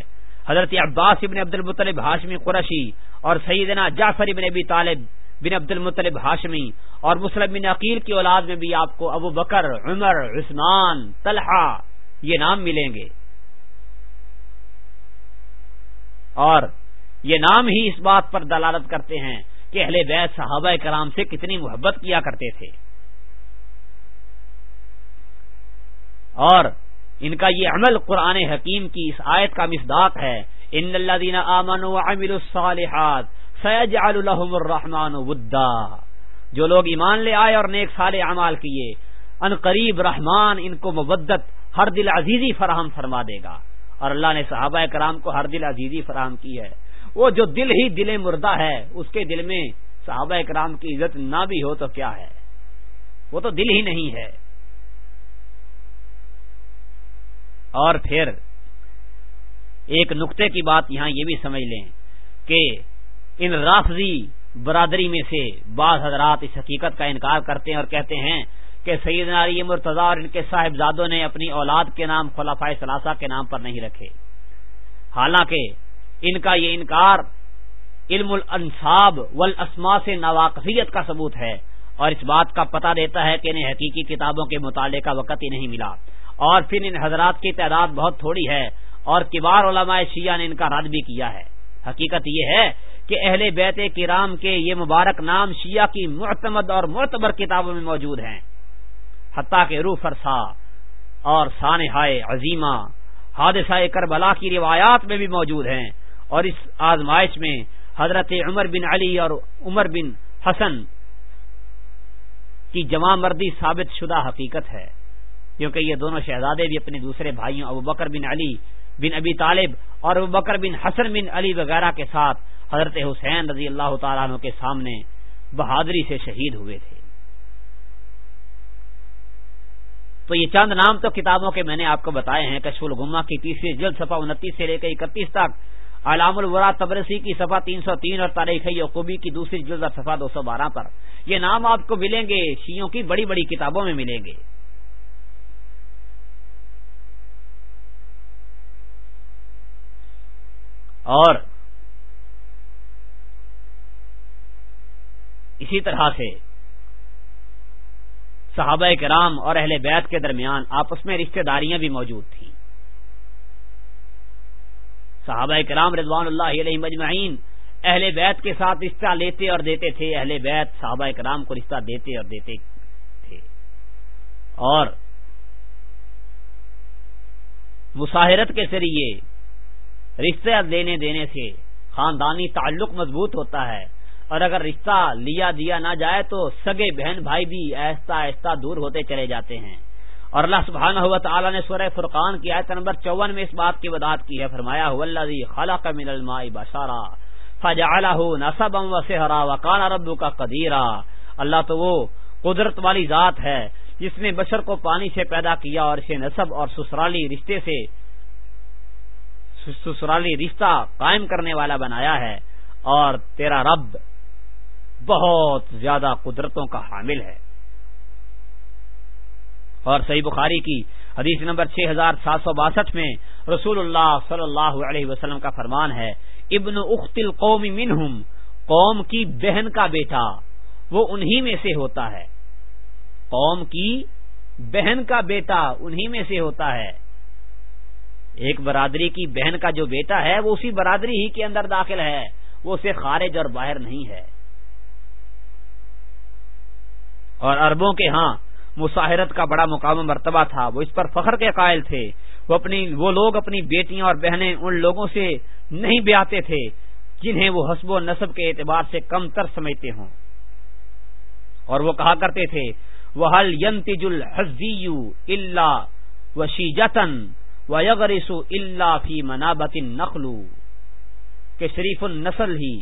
S1: حضرت عباس ابن عبد المطلب ہاشمی قرشی اور سیدنا جعفر ابن ابی طالب بن عبد المطلب ہاشمی اور مسلم بن عقیل کی اولاد میں بھی آپ کو ابو بکر عمر عثمان طلحہ یہ نام ملیں گے اور یہ نام ہی اس بات پر دلالت کرتے ہیں کہ اہل بیت صحابہ کرام سے کتنی محبت کیا کرتے تھے
S2: اور ان کا یہ عمل
S1: قرآن حکیم کی اس آیت کا مصداق ہے ان اللہ دینا و الصالحات سید ودا جو لوگ ایمان لے آئے اور نیک سال اعمال کیے ان قریب رحمان ان کو مبدت ہر دل عزیزی فراہم فرما دے گا اور اللہ نے صحابہ کرام کو ہر دل عزیزی فراہم کی ہے وہ جو دل ہی دل مردہ ہے اس کے دل میں صحابہ کرام کی عزت نہ بھی ہو تو کیا ہے وہ تو دل ہی نہیں ہے اور پھر ایک نقطے کی بات یہاں یہ بھی سمجھ لیں کہ ان رافضی برادری میں سے بعض حضرات اس حقیقت کا انکار کرتے ہیں اور کہتے ہیں کہ سید علی مرتضی اور ان کے صاحبزادوں نے اپنی اولاد کے نام خلافہ ثلاثہ کے نام پر نہیں رکھے حالانکہ ان کا یہ انکار علم الانصاب والاسماء سے ناواقفیت کا ثبوت ہے اور اس بات کا پتہ دیتا ہے کہ انہیں حقیقی کتابوں کے مطالعے کا وقت ہی نہیں ملا اور پھر ان حضرات کی تعداد بہت تھوڑی ہے اور کبار علماء شیعہ نے ان کا رد بھی کیا ہے حقیقت یہ ہے کہ اہل بیت کرام کے یہ مبارک نام شیعہ کی معتمد اور معتبر کتابوں میں موجود ہیں حتیٰ کہ روح فرسا اور سانحائے عظیمہ حادثہ کربلا کی روایات میں بھی موجود ہیں اور اس آزمائش میں حضرت عمر بن علی اور عمر بن حسن کی جمع مردی ثابت شدہ حقیقت ہے کیونکہ یہ دونوں شہزادے بھی اپنے دوسرے بھائیوں ابو بکر بن علی بن ابی طالب اور ابو بکر بن حسن بن علی وغیرہ کے ساتھ حضرت حسین رضی اللہ تعالیٰ عنہ کے سامنے بہادری سے شہید ہوئے تھے تو یہ چند نام تو کتابوں کے میں نے آپ کو بتائے ہیں کشف الغما کی تیسری جلد سفا انتیس سے لے کے اکتیس تک علام الورا تبرسی کی سفا تین سو تین اور تاریخ یقوبی کی دوسری جلد اور سفا دو سو بارہ پر یہ نام آپ کو ملیں گے شیوں کی بڑی بڑی کتابوں میں
S2: ملیں گے اور
S1: اسی طرح سے صحابہ کرام اور اہل بیت کے درمیان آپس میں رشتہ داریاں بھی موجود تھیں صحابہ کرام رضوان اللہ علیہ مجمعین اہل بیت کے ساتھ رشتہ لیتے اور دیتے تھے اہل بیت صحابہ کرام کو رشتہ دیتے اور دیتے تھے اور مساحرت کے ذریعے رشتہ دینے دینے سے خاندانی تعلق مضبوط ہوتا ہے اور اگر رشتہ لیا دیا نہ جائے تو سگے بہن بھائی بھی آہستہ آہستہ دور ہوتے چلے جاتے ہیں اور اللہ سبحانہ و تعالی نے سورہ فرقان کی آیت نمبر چون میں اس بات کی وضاحت کی ہے فرمایا هو الذي خلق من الماء بشرا فجعله نسبا وسهرا وكان ربك قديرا اللہ تو وہ قدرت والی ذات ہے جس نے بشر کو پانی سے پیدا کیا اور اسے نصب اور سسرالی رشتے سے سسرالی رشتہ قائم کرنے والا بنایا ہے اور تیرا رب بہت زیادہ قدرتوں کا حامل ہے اور صحیح بخاری کی حدیث نمبر چھ ہزار سات سو باسٹھ میں رسول اللہ صلی اللہ علیہ وسلم کا فرمان ہے ابن اخت القوم منہم قوم کی بہن کا بیٹا وہ انہی میں سے ہوتا ہے قوم کی بہن کا بیٹا انہی میں سے ہوتا ہے ایک برادری کی بہن کا جو بیٹا ہے وہ اسی برادری ہی کے اندر داخل ہے وہ اسے خارج اور باہر نہیں ہے اور اربوں کے ہاں مساحرت کا بڑا مقام مرتبہ تھا وہ اس پر فخر کے قائل تھے وہ وہ اپنی لوگ اپنی بیٹیاں اور بہنیں ان لوگوں سے نہیں بیاتے تھے جنہیں وہ حسب و نصب کے اعتبار سے کم تر سمجھتے ہوں اور وہ کہا کرتے تھے وہ حل ینتج اللہ اللہ و یغرس فی منابت نخلو کہ شریف النسل ہی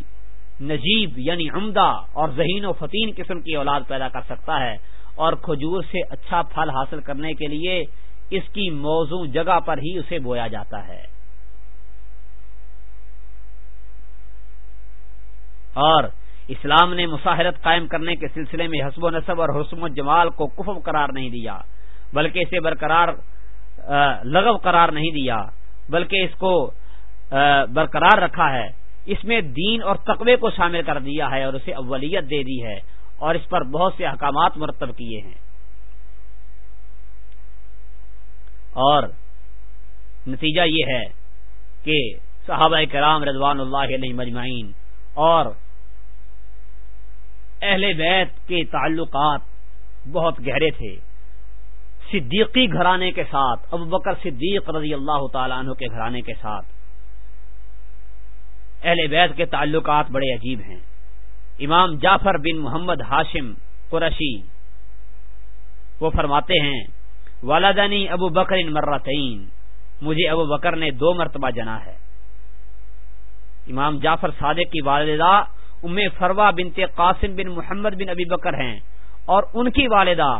S1: نجیب یعنی عمدہ اور ذہین و فتین قسم کی اولاد پیدا کر سکتا ہے اور کھجور سے اچھا پھل حاصل کرنے کے لیے اس کی موزوں جگہ پر ہی اسے بویا جاتا ہے اور اسلام نے مساحرت قائم کرنے کے سلسلے میں حسب و نصب اور حسم و جمال کو کفب قرار نہیں دیا بلکہ اسے برقرار لغو قرار نہیں دیا بلکہ اس کو برقرار رکھا ہے اس میں دین اور تقوی کو شامل کر دیا ہے اور اسے اولیت دے دی ہے اور اس پر بہت سے احکامات مرتب کیے ہیں اور نتیجہ یہ ہے کہ صحابہ کرام رضوان اللہ علیہ مجمعین اور اہل بیت کے تعلقات بہت گہرے تھے صدیقی گھرانے کے ساتھ بکر صدیق رضی اللہ تعالیٰ عنہ کے گھرانے کے ساتھ اہل بیت کے تعلقات بڑے عجیب ہیں امام جعفر بن محمد ہاشم قرشی وہ فرماتے ہیں ابو بکر والد مجھے ابو بکر نے دو مرتبہ جنا ہے امام جعفر صادق کی والدہ ام فروا بنتے قاسم بن محمد بن ابی بکر ہیں اور ان کی والدہ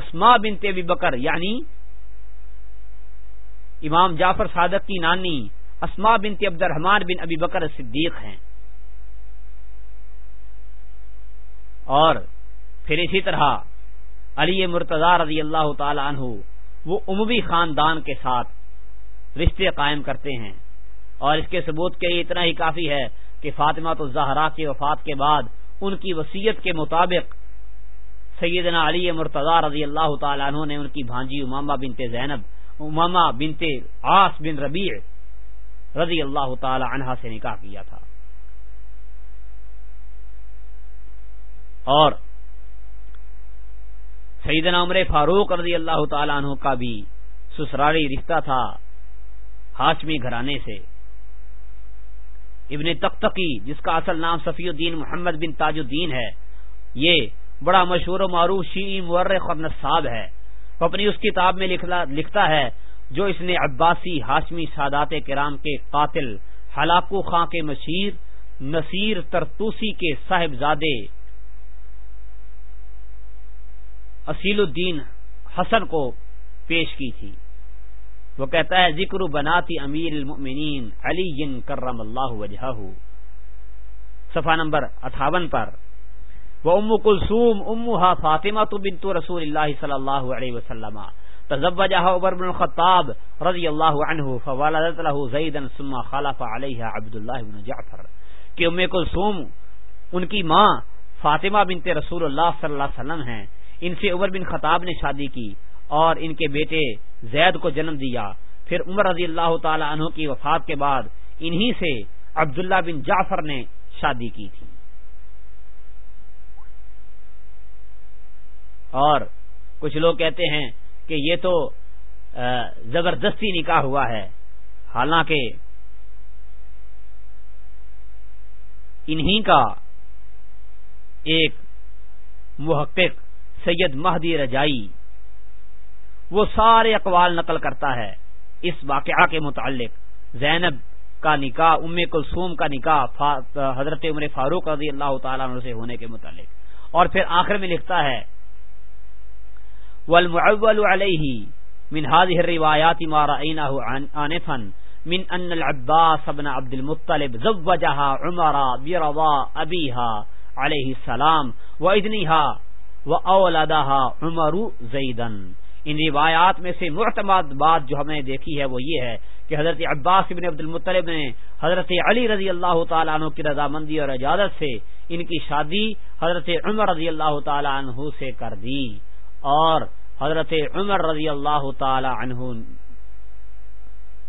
S1: اسما بنتے بکر یعنی امام جعفر صادق کی نانی اسما بنتی عبد الرحمان بن ابی بکر صدیق ہیں اور پھر اسی طرح علی مرتضی رضی اللہ تعالی عنہ وہ عموی خاندان کے ساتھ رشتے قائم کرتے ہیں اور اس کے ثبوت کے لیے اتنا ہی کافی ہے کہ فاطمہ تو زہرا کی وفات کے بعد ان کی وصیت کے مطابق سیدنا علی مرتضی رضی اللہ تعالی عنہ نے ان کی بھانجی امامہ بنتے زینب امامہ بنتے آس بن ربیع رضی اللہ تعالی عنہ سے نکاح کیا تھا اور سیدنا عمر فاروق رضی اللہ تعالیٰ بھی سسرالی رشتہ تھا ہاشمی گھرانے سے ابن تختقی جس کا اصل نام صفی الدین محمد بن تاج الدین ہے یہ بڑا مشہور و معروف معروشی اور صاحب ہے اپنی اس کتاب میں لکھتا ہے جو اس نے عباسی ہاشمی سادات کرام کے قاتل ہلاکو خان کے مشیر نصیر ترتوسی کے صاحبزادے اصیل الدین حسن کو پیش کی تھی وہ کہتا ہے ذکر بناتی امیر المؤمنین علی کرم اللہ وجہ صفحہ نمبر اٹھاون پر وہ ام کلسوم امہ فاطمہ تو بنت رسول اللہ صلی اللہ علیہ وسلم تزوجها عمر بن الخطاب رضی اللہ عنہ فولدت له زیدا ثم خلف عليها عبد الله بن جعفر کہ ام کلثوم ان کی ماں فاطمہ بنت رسول اللہ صلی اللہ علیہ وسلم ہیں ان سے عمر بن خطاب نے شادی کی اور ان کے بیٹے زید کو جنم دیا پھر عمر رضی اللہ تعالی عنہ کی وفات کے بعد انہی سے عبداللہ بن جعفر نے شادی کی تھی اور کچھ لوگ کہتے ہیں کہ یہ تو زبردستی نکاح ہوا ہے حالانکہ انہی کا ایک محقق سید مہدی رجائی وہ سارے اقوال نقل کرتا ہے اس واقعہ کے متعلق زینب کا نکاح ام کلسوم کا نکاح حضرت عمر فاروق رضی اللہ تعالیٰ سے ہونے کے متعلق اور پھر آخر میں لکھتا ہے والمعول من من هذه ما آنفا العباس عبد المطلب عمر برضا أبيها علیہ السلام وأولدها عمر زيدا ان روایات میں سے معتمد بات جو ہم نے دیکھی ہے وہ یہ ہے کہ حضرت عباس ابن عبد المطلب نے حضرت علی رضی اللہ تعالیٰ عنہ کی رضامندی اور اجازت سے ان کی شادی حضرت عمر رضی اللہ تعالیٰ عنہ سے کر دی اور حضرت عمر رضی اللہ تعالی عنہ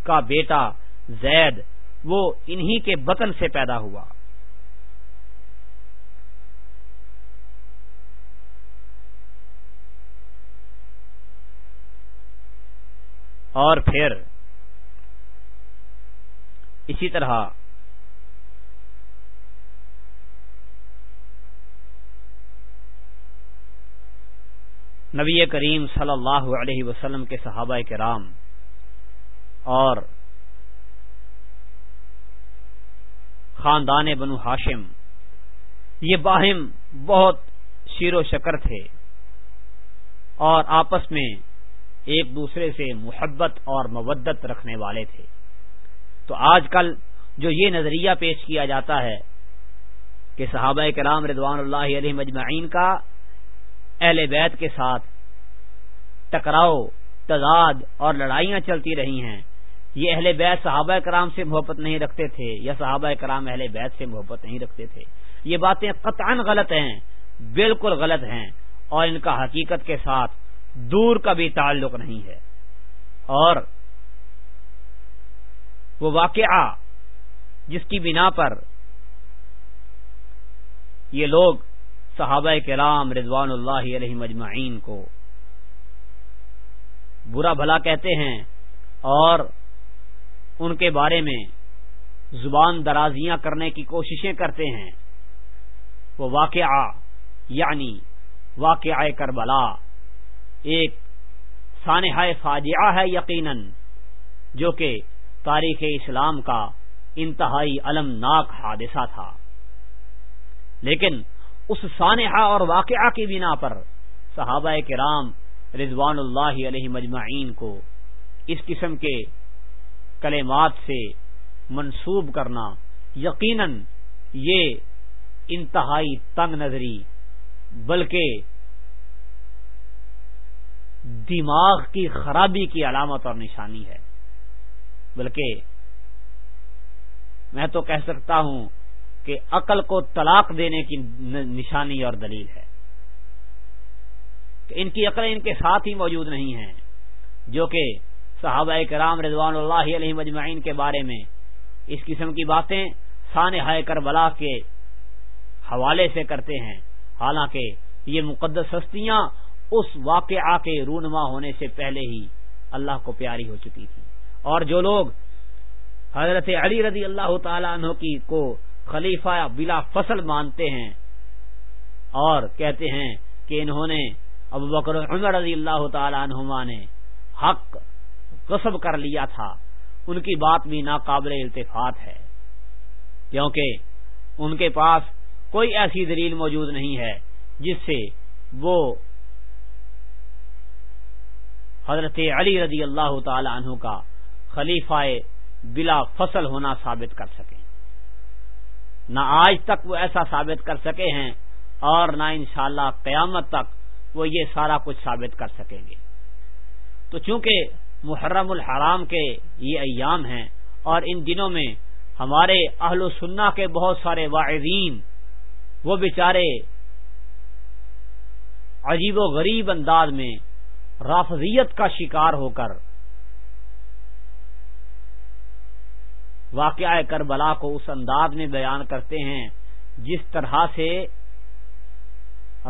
S1: کا بیٹا زید وہ انہی کے بطن سے پیدا ہوا
S2: اور پھر اسی طرح
S1: نبی کریم صلی اللہ علیہ وسلم کے صحابہ کرام اور خاندان بنو ہاشم یہ باہم بہت شیر و شکر تھے اور آپس میں ایک دوسرے سے محبت اور مبت رکھنے والے تھے تو آج کل جو یہ نظریہ پیش کیا جاتا ہے کہ صحابہ کرام رضوان اللہ علیہ مجمعین کا اہل بیت کے ساتھ ٹکراؤ تضاد اور لڑائیاں چلتی رہی ہیں یہ اہل بیت صحابہ کرام سے محبت نہیں رکھتے تھے یا صحابہ کرام اہل بیت سے محبت نہیں رکھتے تھے یہ باتیں قطعا غلط ہیں بالکل غلط ہیں اور ان کا حقیقت کے ساتھ دور کا بھی تعلق نہیں ہے اور وہ واقعہ جس کی بنا پر یہ لوگ صحابہ کرام رضوان اللہ علیہ مجمعین کو برا بھلا کہتے ہیں اور ان کے بارے میں زبان درازیاں کرنے کی کوششیں کرتے ہیں وہ واقعہ یعنی واقعہ کربلا ایک سانحہ فاجعہ ہے یقیناً جو کہ تاریخ اسلام کا انتہائی الم ناک حادثہ تھا لیکن اس سانحہ اور واقعہ کی بنا پر صحابہ کرام رضوان اللہ علیہ مجمعین کو اس قسم کے کلمات سے منسوب کرنا یقیناً یہ انتہائی تنگ نظری بلکہ دماغ کی خرابی کی علامت اور نشانی ہے بلکہ میں تو کہہ سکتا ہوں کہ عقل کو طلاق دینے کی نشانی اور دلیل ہے کہ ان کی عقل ان کے ساتھ ہی موجود نہیں ہیں جو کہ صحابہ کرام رضوان اللہ علیہ مجمعین کے بارے میں اس قسم کی باتیں سانحہ بلا کے حوالے سے کرتے ہیں حالانکہ یہ مقدس ہستیاں اس واقعہ کے رونما ہونے سے پہلے ہی اللہ کو پیاری ہو چکی تھی اور جو لوگ حضرت علی رضی اللہ تعالیٰ عنہ کی کو خلیفہ بلا فصل مانتے ہیں اور کہتے ہیں کہ انہوں نے اب بکر عمر رضی اللہ تعالی عنہما نے حق قصب کر لیا تھا ان کی بات بھی ناقابل التفات ہے کیونکہ ان کے پاس کوئی ایسی دلیل موجود نہیں ہے جس سے وہ حضرت علی رضی اللہ تعالی عنہ کا خلیفہ بلا فصل ہونا ثابت کر سکے نہ آج تک وہ ایسا ثابت کر سکے ہیں اور نہ انشاءاللہ قیامت تک وہ یہ سارا کچھ ثابت کر سکیں گے تو چونکہ محرم الحرام کے یہ ایام ہیں اور ان دنوں میں ہمارے اہل و سننا کے بہت سارے واعظین وہ بیچارے عجیب و غریب انداز میں رافضیت کا شکار ہو کر واقعہ کربلا کو اس انداز میں بیان کرتے ہیں جس طرح سے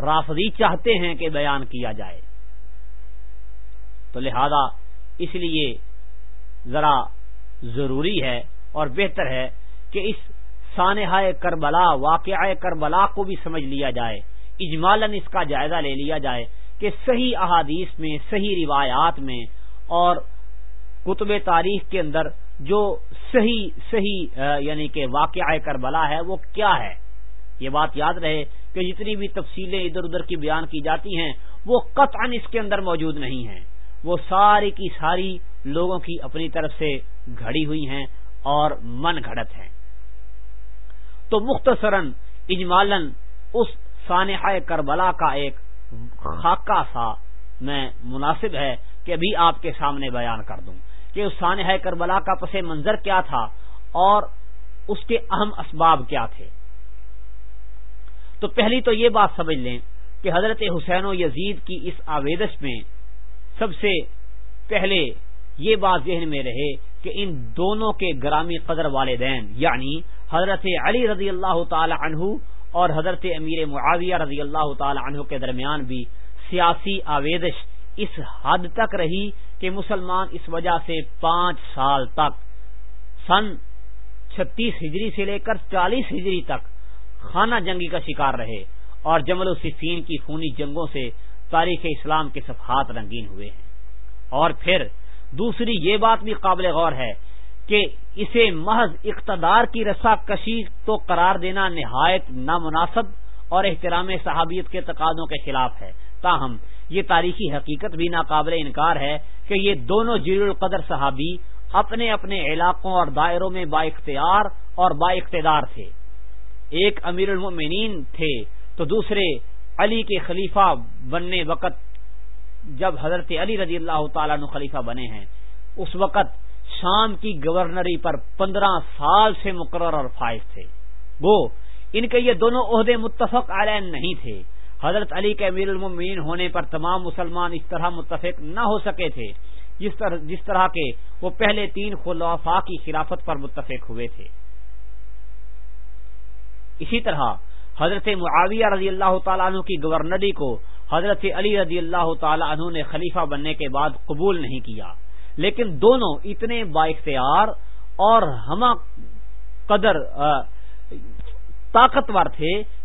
S1: رافضی چاہتے ہیں کہ بیان کیا جائے تو لہذا اس لیے ذرا ضروری ہے اور بہتر ہے کہ اس سانحہ کربلا واقعہ کربلا کو بھی سمجھ لیا جائے اجمالن اس کا جائزہ لے لیا جائے کہ صحیح احادیث میں صحیح روایات میں اور کتب تاریخ کے اندر جو صحیح صحیح یعنی کہ واقعہ کربلا ہے وہ کیا ہے یہ بات یاد رہے کہ جتنی بھی تفصیلیں ادھر ادھر کی بیان کی جاتی ہیں وہ قطعا اس کے اندر موجود نہیں ہیں وہ ساری کی ساری لوگوں کی اپنی طرف سے گھڑی ہوئی ہیں اور من گھڑت ہیں تو مختصرا اجمالن اس سانحہ کربلا کا ایک خاکہ سا میں مناسب ہے کہ ابھی آپ کے سامنے بیان کر دوں کہ اسان ہے کربلا کا پس منظر کیا تھا اور اس کے اہم اسباب کیا تھے تو پہلی تو یہ بات سمجھ لیں کہ حضرت حسین و یزید کی اس آویدش میں سب سے پہلے یہ بات ذہن میں رہے کہ ان دونوں کے گرامی قدر والدین یعنی حضرت علی رضی اللہ تعالی عنہ اور حضرت امیر معاویہ رضی اللہ تعالی عنہ کے درمیان بھی سیاسی آویدش اس حد تک رہی کہ مسلمان اس وجہ سے پانچ سال تک سن چھتیس ہجری سے لے کر چالیس ہجری تک خانہ جنگی کا شکار رہے اور جمل الصفین کی خونی جنگوں سے تاریخ اسلام کے صفحات رنگین ہوئے ہیں اور پھر دوسری یہ بات بھی قابل غور ہے کہ اسے محض اقتدار کی رسا کشی تو قرار دینا نہایت نامناسب اور احترام صحابیت کے تقاضوں کے خلاف ہے تاہم یہ تاریخی حقیقت بھی ناقابل انکار ہے کہ یہ دونوں جیل القدر صحابی اپنے اپنے علاقوں اور دائروں میں با اختیار اور با اقتدار تھے ایک امیر المومنین تھے تو دوسرے علی کے خلیفہ بننے وقت جب حضرت علی رضی اللہ تعالیٰ خلیفہ بنے ہیں اس وقت شام کی گورنری پر پندرہ سال سے مقرر اور فائز تھے وہ ان کے یہ دونوں عہدے متفق علین نہیں تھے حضرت علی کے امیر المین ہونے پر تمام مسلمان اس طرح متفق نہ ہو سکے تھے جس طرح جس طرح کے وہ پہلے تین خلافا کی خلافت پر متفق ہوئے تھے اسی طرح حضرت معاویہ رضی اللہ تعالیٰ عنہ کی گورنری کو حضرت علی رضی اللہ تعالیٰ عنہ نے خلیفہ بننے کے بعد قبول نہیں کیا لیکن دونوں اتنے با اختیار اور ہم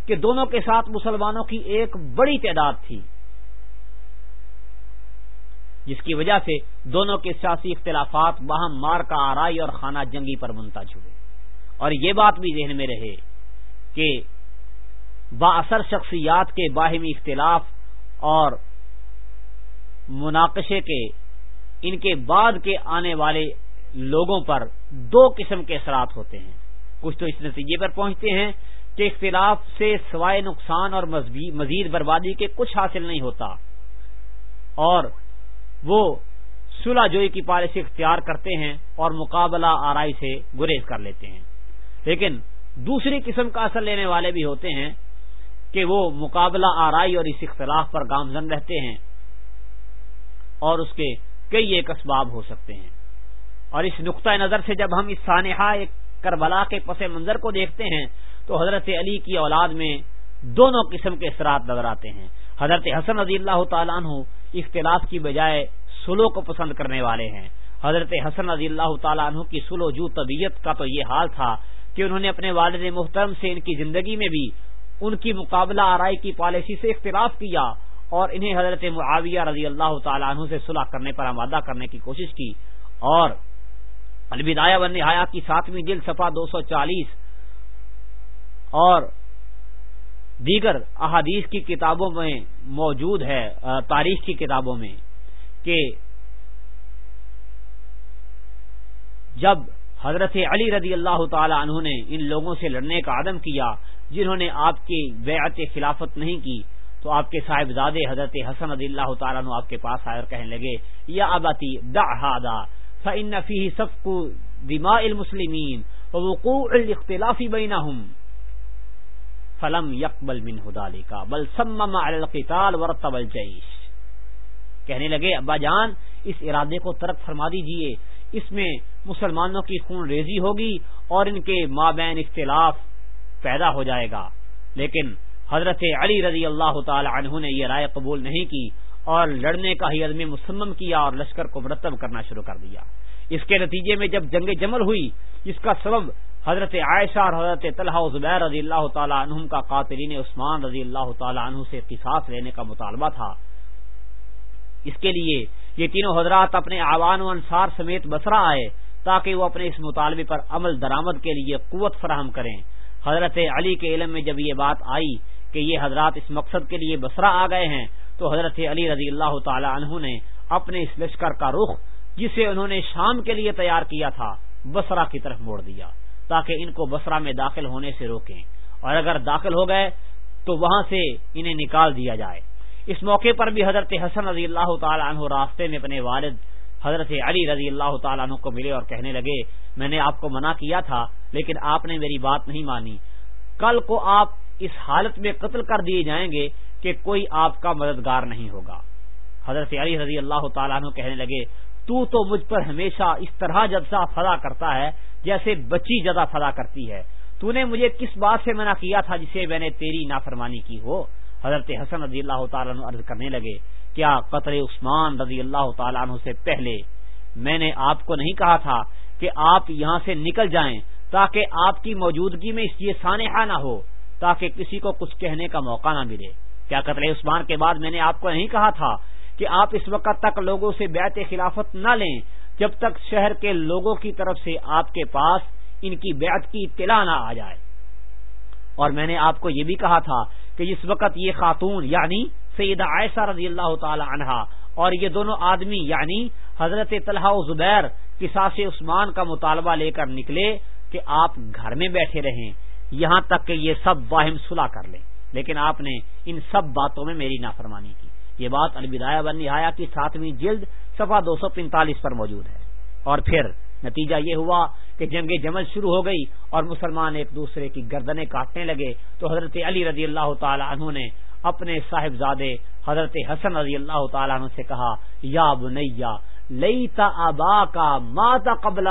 S1: کہ دونوں کے ساتھ مسلمانوں کی ایک بڑی تعداد تھی جس کی وجہ سے دونوں کے سیاسی اختلافات باہم مار کا آرائی اور خانہ جنگی پر منتج ہوئے اور یہ بات بھی ذہن میں رہے کہ با اثر شخصیات کے باہمی اختلاف اور مناقشے کے ان کے بعد کے آنے والے لوگوں پر دو قسم کے اثرات ہوتے ہیں کچھ تو اس نتیجے پر پہنچتے ہیں کے اختلاف سے سوائے نقصان اور مزید بربادی کے کچھ حاصل نہیں ہوتا اور وہ صلح جوئی کی پالیسی اختیار کرتے ہیں اور مقابلہ آرائی سے گریز کر لیتے ہیں لیکن دوسری قسم کا اثر لینے والے بھی ہوتے ہیں کہ وہ مقابلہ آرائی اور اس اختلاف پر گامزن رہتے ہیں اور اس کے کئی ایک اسباب ہو سکتے ہیں اور اس نقطۂ نظر سے جب ہم اس سانحہ کربلا کے پس منظر کو دیکھتے ہیں تو حضرت علی کی اولاد میں دونوں قسم کے اثرات نظر آتے ہیں حضرت حسن رضی اللہ تعالیٰ عنہ اختلاف کی بجائے سلو کو پسند کرنے والے ہیں حضرت حسن رضی اللہ تعالیٰ عنہ کی سلو جو طبیعت کا تو یہ حال تھا کہ انہوں نے اپنے والد محترم سے ان کی زندگی میں بھی ان کی مقابلہ آرائی کی پالیسی سے اختلاف کیا اور انہیں حضرت معاویہ رضی اللہ تعالیٰ عنہ سے صلح کرنے پر آمادہ کرنے کی کوشش کی اور الوداع بن نہایا کی ساتویں دل صفحہ دو سو چالیس اور دیگر احادیث کی کتابوں میں موجود ہے تاریخ کی کتابوں میں کہ جب حضرت علی رضی اللہ تعالی عنہ نے ان لوگوں سے لڑنے کا عدم کیا جنہوں نے آپ کی بیعت خلافت نہیں کی تو آپ کے صاحب حضرت حسن رضی اللہ تعالیٰ عنہ آپ کے پاس آئے اور کہنے لگے یا آباتی دا بینہم فلم یقبل من ہدالی کا بل القتال کہنے لگے ابا جان اس ارادے کو ترک فرما دیجیے اس میں مسلمانوں کی خون ریزی ہوگی اور ان کے مابین اختلاف پیدا ہو جائے گا لیکن حضرت علی رضی اللہ تعالی عنہ نے یہ رائے قبول نہیں کی اور لڑنے کا ہی عدم مسمم کیا اور لشکر کو مرتب کرنا شروع کر دیا اس کے نتیجے میں جب جنگ جمل ہوئی اس کا سبب حضرت عائشہ اور حضرت طلحہ زبیر رضی اللہ تعالیٰ عنہ کا قاتلین عثمان رضی اللہ تعالیٰ عنہ سے قصاص لینے کا مطالبہ تھا اس کے لیے یہ تینوں حضرات اپنے عوان و انصار سمیت بسرا آئے تاکہ وہ اپنے اس مطالبے پر عمل درآمد کے لیے قوت فراہم کریں حضرت علی کے علم میں جب یہ بات آئی کہ یہ حضرات اس مقصد کے لیے بسرا آ گئے ہیں تو حضرت علی رضی اللہ تعالیٰ عنہ نے اپنے اس لشکر کا رخ جسے انہوں نے شام کے لیے تیار کیا تھا بسرا کی طرف موڑ دیا تاکہ ان کو بسرا میں داخل ہونے سے روکیں اور اگر داخل ہو گئے تو وہاں سے انہیں نکال دیا جائے اس موقع پر بھی حضرت حسن رضی اللہ عنہ راستے میں اپنے والد حضرت علی رضی اللہ تعالیٰ عنہ کو ملے اور کہنے لگے میں نے آپ کو منع کیا تھا لیکن آپ نے میری بات نہیں مانی کل کو آپ اس حالت میں قتل کر دیے جائیں گے کہ کوئی آپ کا مددگار نہیں ہوگا حضرت علی رضی اللہ تعالیٰ عنہ کہنے لگے تو تو مجھ پر ہمیشہ اس طرح جبسا فضا کرتا ہے جیسے بچی جدا فضا کرتی ہے تو نے مجھے کس بات سے منع کیا تھا جسے میں نے تیری نافرمانی کی ہو حضرت حسن رضی اللہ تعالیٰ عرض کرنے لگے کیا قطر عثمان رضی اللہ تعالیٰ عنہ سے پہلے میں نے آپ کو نہیں کہا تھا کہ آپ یہاں سے نکل جائیں تاکہ آپ کی موجودگی میں اس لیے سانحہ نہ ہو تاکہ کسی کو کچھ کہنے کا موقع نہ ملے کیا قطر عثمان کے بعد میں نے آپ کو نہیں کہا تھا کہ آپ اس وقت تک لوگوں سے بیعت خلافت نہ لیں جب تک شہر کے لوگوں کی طرف سے آپ کے پاس ان کی بیعت کی اطلاع نہ آ جائے اور میں نے آپ کو یہ بھی کہا تھا کہ جس وقت یہ خاتون یعنی سیدہ عائشہ رضی اللہ تعالی عنہا اور یہ دونوں آدمی یعنی حضرت طلحہ و زبیر قصاص عثمان کا مطالبہ لے کر نکلے کہ آپ گھر میں بیٹھے رہیں یہاں تک کہ یہ سب واہم صلح کر لیں لیکن آپ نے ان سب باتوں میں میری نافرمانی کی یہ بات الوداع بن نہایا کی ساتویں جلد سفا دو سو پینتالیس پر موجود ہے اور پھر نتیجہ یہ ہوا کہ جنگ جمل شروع ہو گئی اور مسلمان ایک دوسرے کی گردنیں کاٹنے لگے تو حضرت علی رضی اللہ تعالی عنہ نے اپنے صاحب زادے حضرت حسن رضی اللہ تعالی عنہ سے کہا یا بنیا لئی تا کا ماتا قبل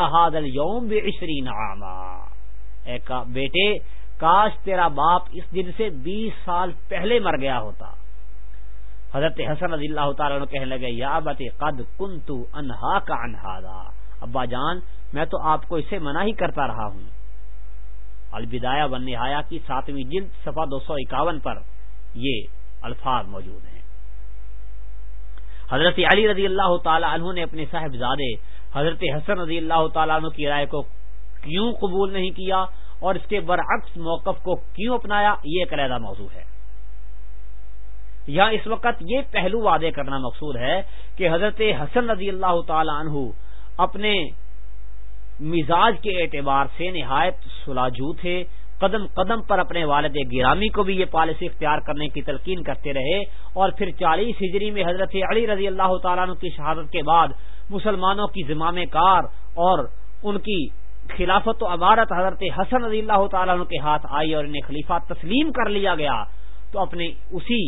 S1: یوم قبلا بیٹے کاش تیرا باپ اس دن سے بیس سال پہلے مر گیا ہوتا حضرت حسن رضی اللہ تعالیٰ کہنے لگے یا بت قد کن تو انہا دا ابا جان میں تو آپ کو اسے منع ہی کرتا رہا ہوں الوداع نہایا کی ساتویں جلد سفا دو سو اکاون پر یہ الفاظ موجود ہیں حضرت علی رضی اللہ تعالی اپنے صاحبزادے حضرت حسن رضی اللہ تعالیٰ عنہ کی رائے کو کیوں قبول نہیں کیا اور اس کے برعکس موقف کو کیوں اپنایا یہ ایک علیحدہ موضوع ہے اس وقت یہ پہلو وعدے کرنا مقصود ہے کہ حضرت حسن رضی اللہ تعالی عنہ اپنے مزاج کے اعتبار سے نہایت سلاجو تھے قدم قدم پر اپنے والد گرامی کو بھی یہ پالیسی اختیار کرنے کی تلقین کرتے رہے اور پھر چالیس ہجری میں حضرت علی رضی اللہ تعالیٰ عنہ کی شہادت کے بعد مسلمانوں کی ذمام کار اور ان کی خلافت و عبارت حضرت حسن رضی اللہ تعالیٰ عنہ کے ہاتھ آئی اور انہیں خلیفہ تسلیم کر لیا گیا تو اپنے اسی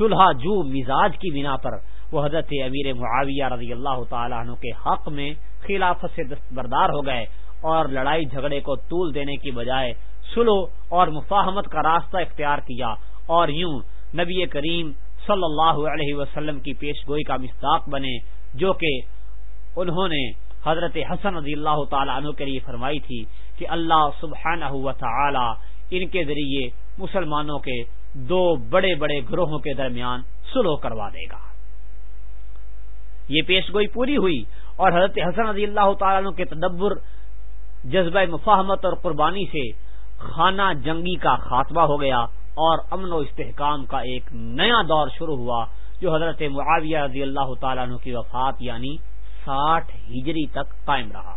S1: سلحا جو مزاج کی بنا پر وہ حضرت امیر معاویہ رضی اللہ تعالیٰ عنہ کے حق میں خلافت سے دستبردار ہو گئے اور لڑائی جھگڑے کو طول دینے کی بجائے سلو اور مفاہمت کا راستہ اختیار کیا اور یوں نبی کریم صلی اللہ علیہ وسلم کی پیش گوئی کا مستاق بنے جو کہ انہوں نے حضرت حسن رضی اللہ تعالیٰ عنہ کے لیے فرمائی تھی کہ اللہ و تعالی ان کے ذریعے مسلمانوں کے دو بڑے بڑے گروہوں کے درمیان سلو کروا دے گا یہ پیش گوئی پوری ہوئی اور حضرت حسن رضی اللہ تعالیٰ کے تدبر جذبہ مفاہمت اور قربانی سے خانہ جنگی کا خاتمہ ہو گیا اور امن و استحکام کا ایک نیا دور شروع ہوا جو حضرت معاویہ رضی اللہ تعالیٰ عنہ کی وفات یعنی ساٹھ ہجری تک قائم رہا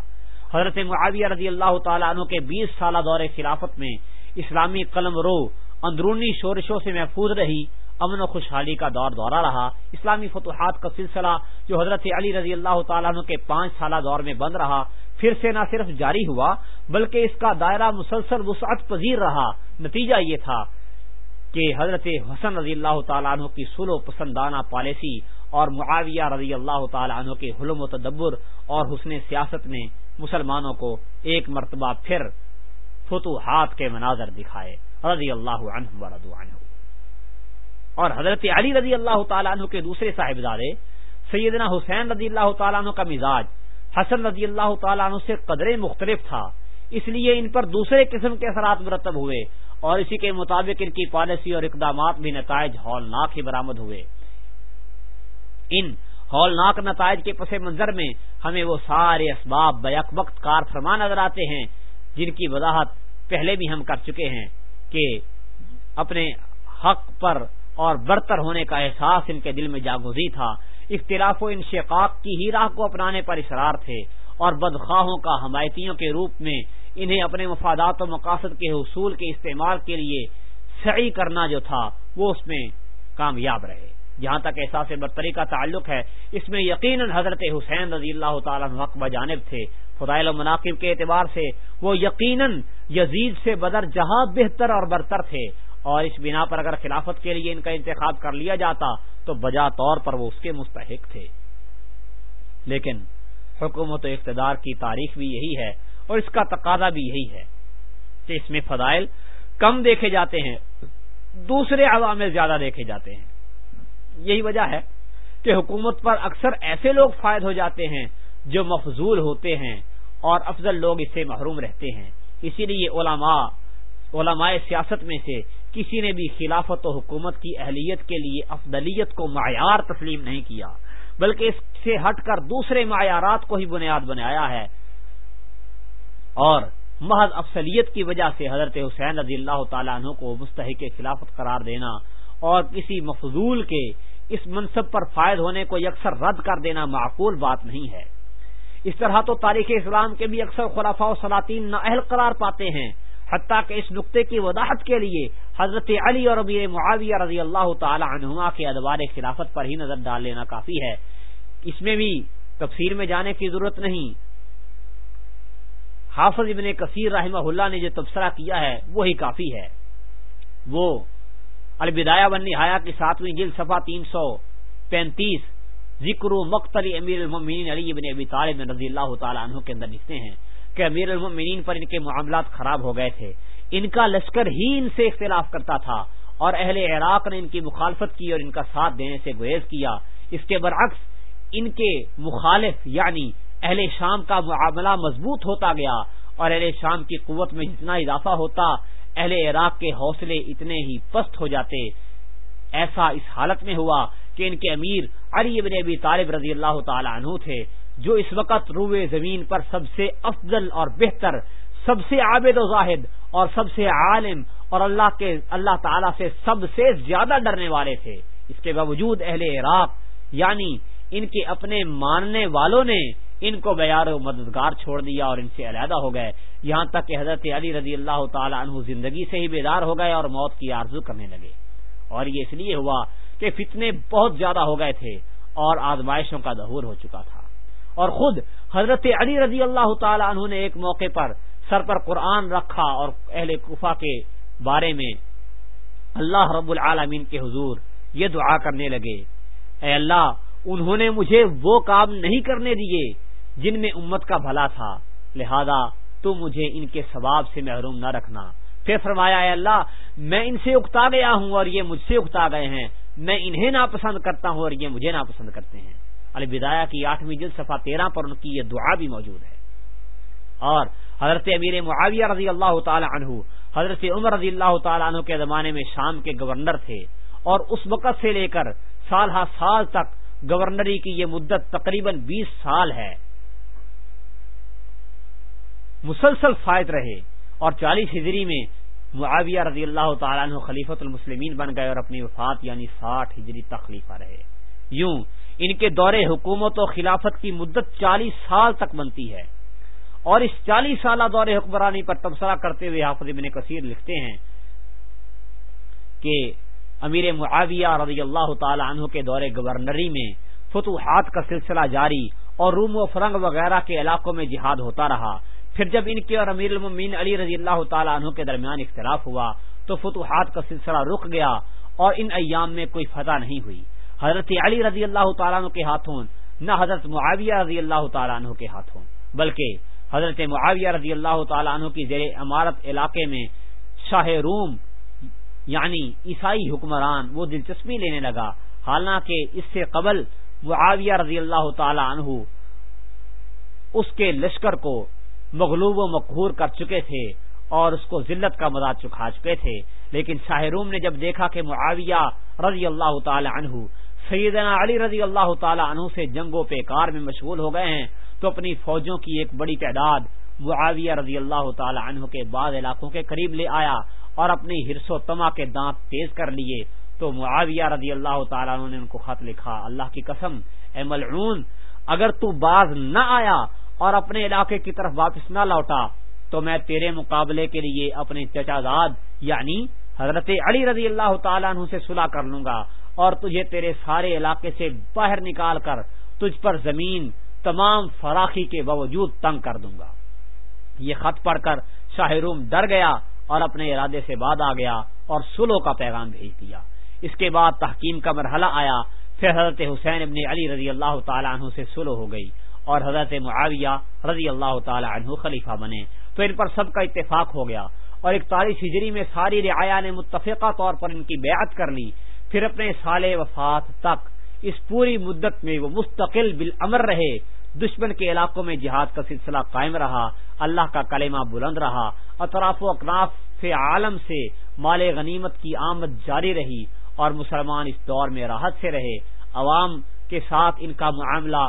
S1: حضرت معاویہ رضی اللہ تعالیٰ عنہ کے بیس سالہ دور خلافت میں اسلامی قلم رو اندرونی شورشوں سے محفوظ رہی امن و خوشحالی کا دور دورہ رہا اسلامی فتوحات کا سلسلہ جو حضرت علی رضی اللہ تعالیٰ عنہ کے پانچ سالہ دور میں بند رہا پھر سے نہ صرف جاری ہوا بلکہ اس کا دائرہ مسلسل وسعت پذیر رہا نتیجہ یہ تھا کہ حضرت حسن رضی اللہ تعالیٰ عنہ کی سلو پسندانہ پالیسی اور معاویہ رضی اللہ تعالیٰ عنہ کے حلم و تدبر اور حسن سیاست نے مسلمانوں کو ایک مرتبہ پھر فتوحات کے مناظر دکھائے رضی اللہ عنہ عنہ اور حضرت علی رضی اللہ تعالیٰ عنہ کے دوسرے صاحبزادے سیدنا حسین رضی اللہ تعالیٰ عنہ کا مزاج حسن رضی اللہ تعالیٰ عنہ سے قدرے مختلف تھا اس لیے ان پر دوسرے قسم کے اثرات مرتب ہوئے اور اسی کے مطابق ان کی پالیسی اور اقدامات بھی نتائج ہولناک ہی برامد ہوئے ان ہولناک نتائج کے پس منظر میں ہمیں وہ سارے اسباب بیک وقت کار فرما نظر آتے ہیں جن کی وضاحت پہلے بھی ہم کر چکے ہیں اپنے حق پر اور برتر ہونے کا احساس ان کے دل میں جاگوزی تھا اختلاف و انشقاق کی ہی راہ کو اپنانے پر اصرار تھے اور بدخواہوں کا حمایتیوں کے روپ میں انہیں اپنے مفادات و مقاصد کے حصول کے استعمال کے لیے سعی کرنا جو تھا وہ اس میں کامیاب رہے جہاں تک احساس برتری کا تعلق ہے اس میں یقیناً حضرت حسین رضی اللہ تعالیٰ حقبہ جانب تھے فضائل و مناقب کے اعتبار سے وہ یقیناً یزید سے بدر جہاں بہتر اور برتر تھے اور اس بنا پر اگر خلافت کے لیے ان کا انتخاب کر لیا جاتا تو بجا طور پر وہ اس کے مستحق تھے لیکن حکومت و اقتدار کی تاریخ بھی یہی ہے اور اس کا تقاضا بھی یہی ہے کہ اس میں فضائل کم دیکھے جاتے ہیں دوسرے عوامل زیادہ دیکھے جاتے ہیں یہی وجہ ہے کہ حکومت پر اکثر ایسے لوگ فائد ہو جاتے ہیں جو مفضول ہوتے ہیں اور افضل لوگ اس سے محروم رہتے ہیں اسی لیے علماء علماء سیاست میں سے کسی نے بھی خلافت و حکومت کی اہلیت کے لیے افضلیت کو معیار تسلیم نہیں کیا بلکہ اس سے ہٹ کر دوسرے معیارات کو ہی بنیاد بنایا ہے اور محض افسلیت کی وجہ سے حضرت حسین رضی اللہ تعالیٰ عنہ کو مستحق خلافت قرار دینا اور کسی مفضول کے اس منصب پر فائد ہونے کو یکسر رد کر دینا معقول بات نہیں ہے اس طرح تو تاریخ اسلام کے بھی اکثر خلافہ و سلاطین نااہل قرار پاتے ہیں حتیٰ کہ اس نقطے کی وضاحت کے لیے حضرت علی اور امیر معاویہ رضی اللہ تعالی عنہما کے ادوار خلافت پر ہی نظر ڈال لینا کافی ہے اس میں بھی تفسیر میں جانے کی ضرورت نہیں حافظ ابن کثیر رحمہ اللہ نے جو تبصرہ کیا ہے وہی کافی ہے وہ بن نہایا کی ساتویں جلد صفحہ تین سو پینتیس ذکر و مقتل امیر المین علی ابن ابی طالب رضی اللہ تعالیٰ کے اندر لکھتے ہیں کہ امیر المین پر ان کے معاملات خراب ہو گئے تھے ان کا لشکر ہی ان سے اختلاف کرتا تھا اور اہل عراق نے ان کی مخالفت کی اور ان کا ساتھ دینے سے گریز کیا اس کے برعکس ان کے مخالف یعنی اہل شام کا معاملہ مضبوط ہوتا گیا اور اہل شام کی قوت میں جتنا اضافہ ہوتا اہل عراق کے حوصلے اتنے ہی پست ہو جاتے ایسا اس حالت میں ہوا کہ ان کے امیر علی ابن ابی طالب رضی اللہ تعالی عنہ تھے جو اس وقت روئے زمین پر سب سے افضل اور بہتر سب سے عابد و زاہد اور سب سے عالم اور اللہ کے اللہ تعالی سے سب سے زیادہ ڈرنے والے تھے اس کے باوجود اہل عراق یعنی ان کے اپنے ماننے والوں نے ان کو بیار و مددگار چھوڑ دیا اور ان سے علیحدہ ہو گئے یہاں تک کہ حضرت علی رضی اللہ تعالی عنہ زندگی سے ہی بیدار ہو گئے اور موت کی آرزو کرنے لگے اور یہ اس لیے ہوا فتنے بہت زیادہ ہو گئے تھے اور آزمائشوں کا دہور ہو چکا تھا اور خود حضرت علی رضی اللہ تعالی عنہ نے ایک موقع پر سر پر قرآن رکھا اور اہل کوفہ کے بارے میں اللہ رب العالمین کے حضور یہ دعا کرنے لگے اے اللہ انہوں نے مجھے وہ کام نہیں کرنے دیے جن میں امت کا بھلا تھا لہذا تو مجھے ان کے ثواب سے محروم نہ رکھنا پھر فرمایا اے اللہ میں ان سے اکتا گیا ہوں اور یہ مجھ سے اکتا گئے ہیں میں انہیں ناپسند کرتا ہوں اور یہ مجھے ناپسند کرتے ہیں الدایا کی آٹھویں جلد صفحہ تیرہ پر ان کی یہ دعا بھی موجود ہے اور حضرت امیر معاویہ رضی اللہ تعالی عنہ حضرت عمر رضی اللہ تعالی عنہ کے زمانے میں شام کے گورنر تھے اور اس وقت سے لے کر سال ہا سال تک گورنری کی یہ مدت تقریباً بیس سال ہے مسلسل فائد رہے اور چالیس ہجری میں معاویہ رضی اللہ تعالیٰ عنہ خلیفت المسلمین بن گئے اور اپنی وفات یعنی ساٹھ ہجری تخلیفہ رہے یوں ان کے دورے حکومت و خلافت کی مدت چالیس سال تک بنتی ہے اور اس چالیس سالہ دور حکمرانی پر تبصرہ کرتے ہوئے حافظ ابن کثیر لکھتے ہیں کہ امیر معاویہ رضی اللہ تعالیٰ عنہ کے دور گورنری میں فتوحات کا سلسلہ جاری اور روم و فرنگ وغیرہ کے علاقوں میں جہاد ہوتا رہا پھر جب ان کے اور امیر المین علی رضی اللہ تعالیٰ عنہ کے درمیان اختلاف ہوا تو فتوحات کا سلسلہ رک گیا اور ان ایام میں کوئی فتح نہیں ہوئی حضرت علی رضی اللہ تعالیٰ عنہ کے ہاتھوں نہ حضرت معاویہ رضی اللہ تعالیٰ عنہ کے ہاتھوں بلکہ حضرت معاویہ رضی اللہ تعالیٰ عنہ کی زیر عمارت علاقے میں شاہ روم یعنی عیسائی حکمران وہ دلچسپی لینے لگا حالانکہ اس سے قبل معاویہ رضی اللہ تعالیٰ عنہ اس کے لشکر کو مغلوب و مقہور کر چکے تھے اور اس کو ذلت کا مزہ چکھا چکے تھے لیکن شاہ روم نے جب دیکھا کہ معاویہ رضی اللہ تعالی عنہ سیدنا علی رضی اللہ تعالی عنہ سے جنگ و پیکار میں مشغول ہو گئے ہیں تو اپنی فوجوں کی ایک بڑی تعداد معاویہ رضی اللہ تعالی عنہ کے بعض علاقوں کے قریب لے آیا اور اپنی ہرس و تما کے دانت تیز کر لیے تو معاویہ رضی اللہ تعالیٰ عنہ نے ان کو خط لکھا اللہ کی قسم اے ملعون اگر تو باز نہ آیا اور اپنے علاقے کی طرف واپس نہ لوٹا تو میں تیرے مقابلے کے لیے اپنے چچازاد یعنی حضرت علی رضی اللہ تعالیٰ عنہ سے صلاح کر لوں گا اور تجھے تیرے سارے علاقے سے باہر نکال کر تجھ پر زمین تمام فراخی کے باوجود تنگ کر دوں گا یہ خط پڑھ کر شاہ روم ڈر گیا اور اپنے ارادے سے بعد آ گیا اور سلو کا پیغام بھیج دیا اس کے بعد تحکیم کا مرحلہ آیا پھر حضرت حسین ابن علی رضی اللہ تعالیٰ عنہ سے سلو ہو گئی اور حضرت معاویہ رضی اللہ تعالی عنہ خلیفہ بنے تو ان پر سب کا اتفاق ہو گیا اور اکتالیس ہجری میں ساری رعایا نے متفقہ طور پر ان کی بیعت کر لی پھر اپنے سال وفات تک اس پوری مدت میں وہ مستقل بالعمر رہے دشمن کے علاقوں میں جہاد کا سلسلہ قائم رہا اللہ کا کلمہ بلند رہا اطراف و اکناف عالم سے مال غنیمت کی آمد جاری رہی اور مسلمان اس دور میں راحت سے رہے عوام کے ساتھ ان کا معاملہ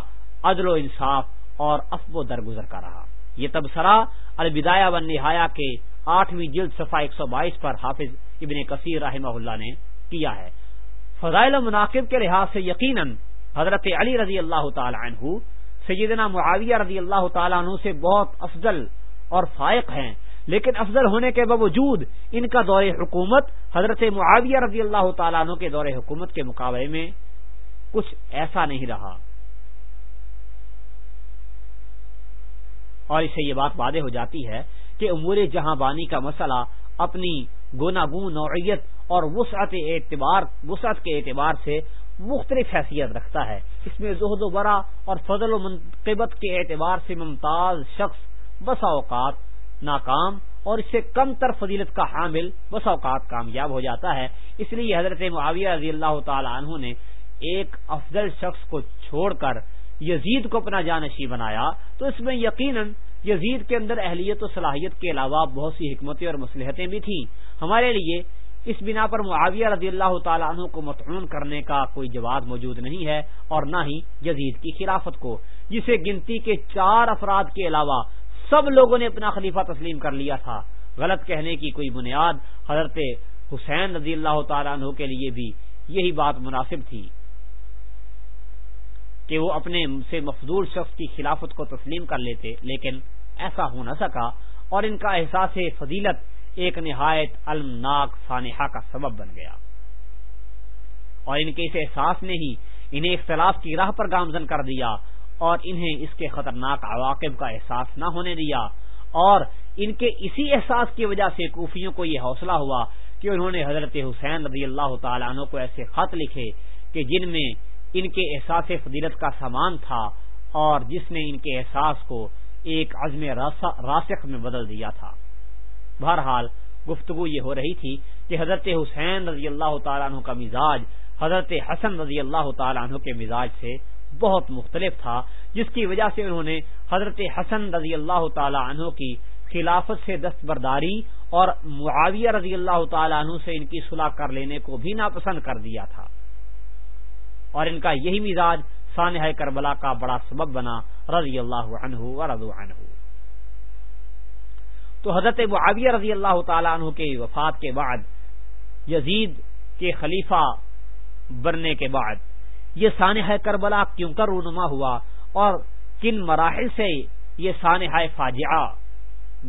S1: عدل و انصاف اور افو درگزر کا رہا یہ تبصرہ البدایہ و نہایا کے آٹھویں جلد صفا ایک سو بائیس پر حافظ ابن کثیر رحمہ اللہ نے کیا ہے فضائل مناقب کے لحاظ سے یقیناً حضرت علی رضی اللہ تعالی عنہ سیدنا معاویہ رضی اللہ تعالیٰ عنہ سے بہت افضل اور فائق ہیں لیکن افضل ہونے کے باوجود ان کا دور حکومت حضرت معاویہ رضی اللہ تعالیٰ عنہ کے دور حکومت کے مقابلے میں کچھ ایسا نہیں رہا اور اسے یہ بات وعدے ہو جاتی ہے کہ امور جہاں بانی کا مسئلہ اپنی گوناگون نوعیت اور وسعت اعتبار وسعت کے اعتبار سے مختلف حیثیت رکھتا ہے اس میں زہد و برا اور فضل و منقبت کے اعتبار سے ممتاز شخص بسا اوقات ناکام اور اس سے کم تر فضیلت کا حامل بسا اوقات کامیاب ہو جاتا ہے اس لیے حضرت معاویہ رضی اللہ تعالی عنہ نے ایک افضل شخص کو چھوڑ کر یزید کو اپنا جانشی بنایا تو اس میں یقیناً یزید کے اندر اہلیت و صلاحیت کے علاوہ بہت سی حکمتیں اور مصلحتیں بھی تھیں ہمارے لیے اس بنا پر معاویہ رضی اللہ تعالیٰ عنہ کو متعین کرنے کا کوئی جواب موجود نہیں ہے اور نہ ہی یزید کی خلافت کو جسے گنتی کے چار افراد کے علاوہ سب لوگوں نے اپنا خلیفہ تسلیم کر لیا تھا غلط کہنے کی کوئی بنیاد حضرت حسین رضی اللہ تعالیٰ عنہ کے لیے بھی یہی بات مناسب تھی کہ وہ اپنے سے مفضول شخص کی خلافت کو تسلیم کر لیتے لیکن ایسا ہو نہ سکا اور ان کا احساس فضیلت ایک نہایت المناک سانحہ کا سبب بن گیا اور ان کے اس احساس نے ہی انہیں اختلاف کی راہ پر گامزن کر دیا اور انہیں اس کے خطرناک عواقب کا احساس نہ ہونے دیا اور ان کے اسی احساس کی وجہ سے کوفیوں کو یہ حوصلہ ہوا کہ انہوں نے حضرت حسین رضی اللہ تعالیٰ عنہ کو ایسے خط لکھے کہ جن میں ان کے احساس فضیلت کا سامان تھا اور جس نے ان کے احساس کو ایک عزم راسخ میں بدل دیا تھا بہرحال گفتگو یہ ہو رہی تھی کہ حضرت حسین رضی اللہ تعالیٰ عنہ کا مزاج حضرت حسن رضی اللہ تعالیٰ عنہ کے مزاج سے بہت مختلف تھا جس کی وجہ سے انہوں نے حضرت حسن رضی اللہ تعالیٰ عنہ کی خلافت سے دستبرداری اور معاویہ رضی اللہ تعالیٰ عنہ سے ان کی صلاح کر لینے کو بھی ناپسند کر دیا تھا اور ان کا یہی مزاج سانحہ کربلا کا بڑا سبب بنا رضی اللہ عنہ عنہ و رضو تو حضرت معاویہ رضی اللہ تعالی عنہ کے وفات کے بعد یزید کے خلیفہ بننے کے بعد یہ سانحہ کربلا کیوں کر رونما ہوا اور کن مراحل سے یہ سانحہ فاجعہ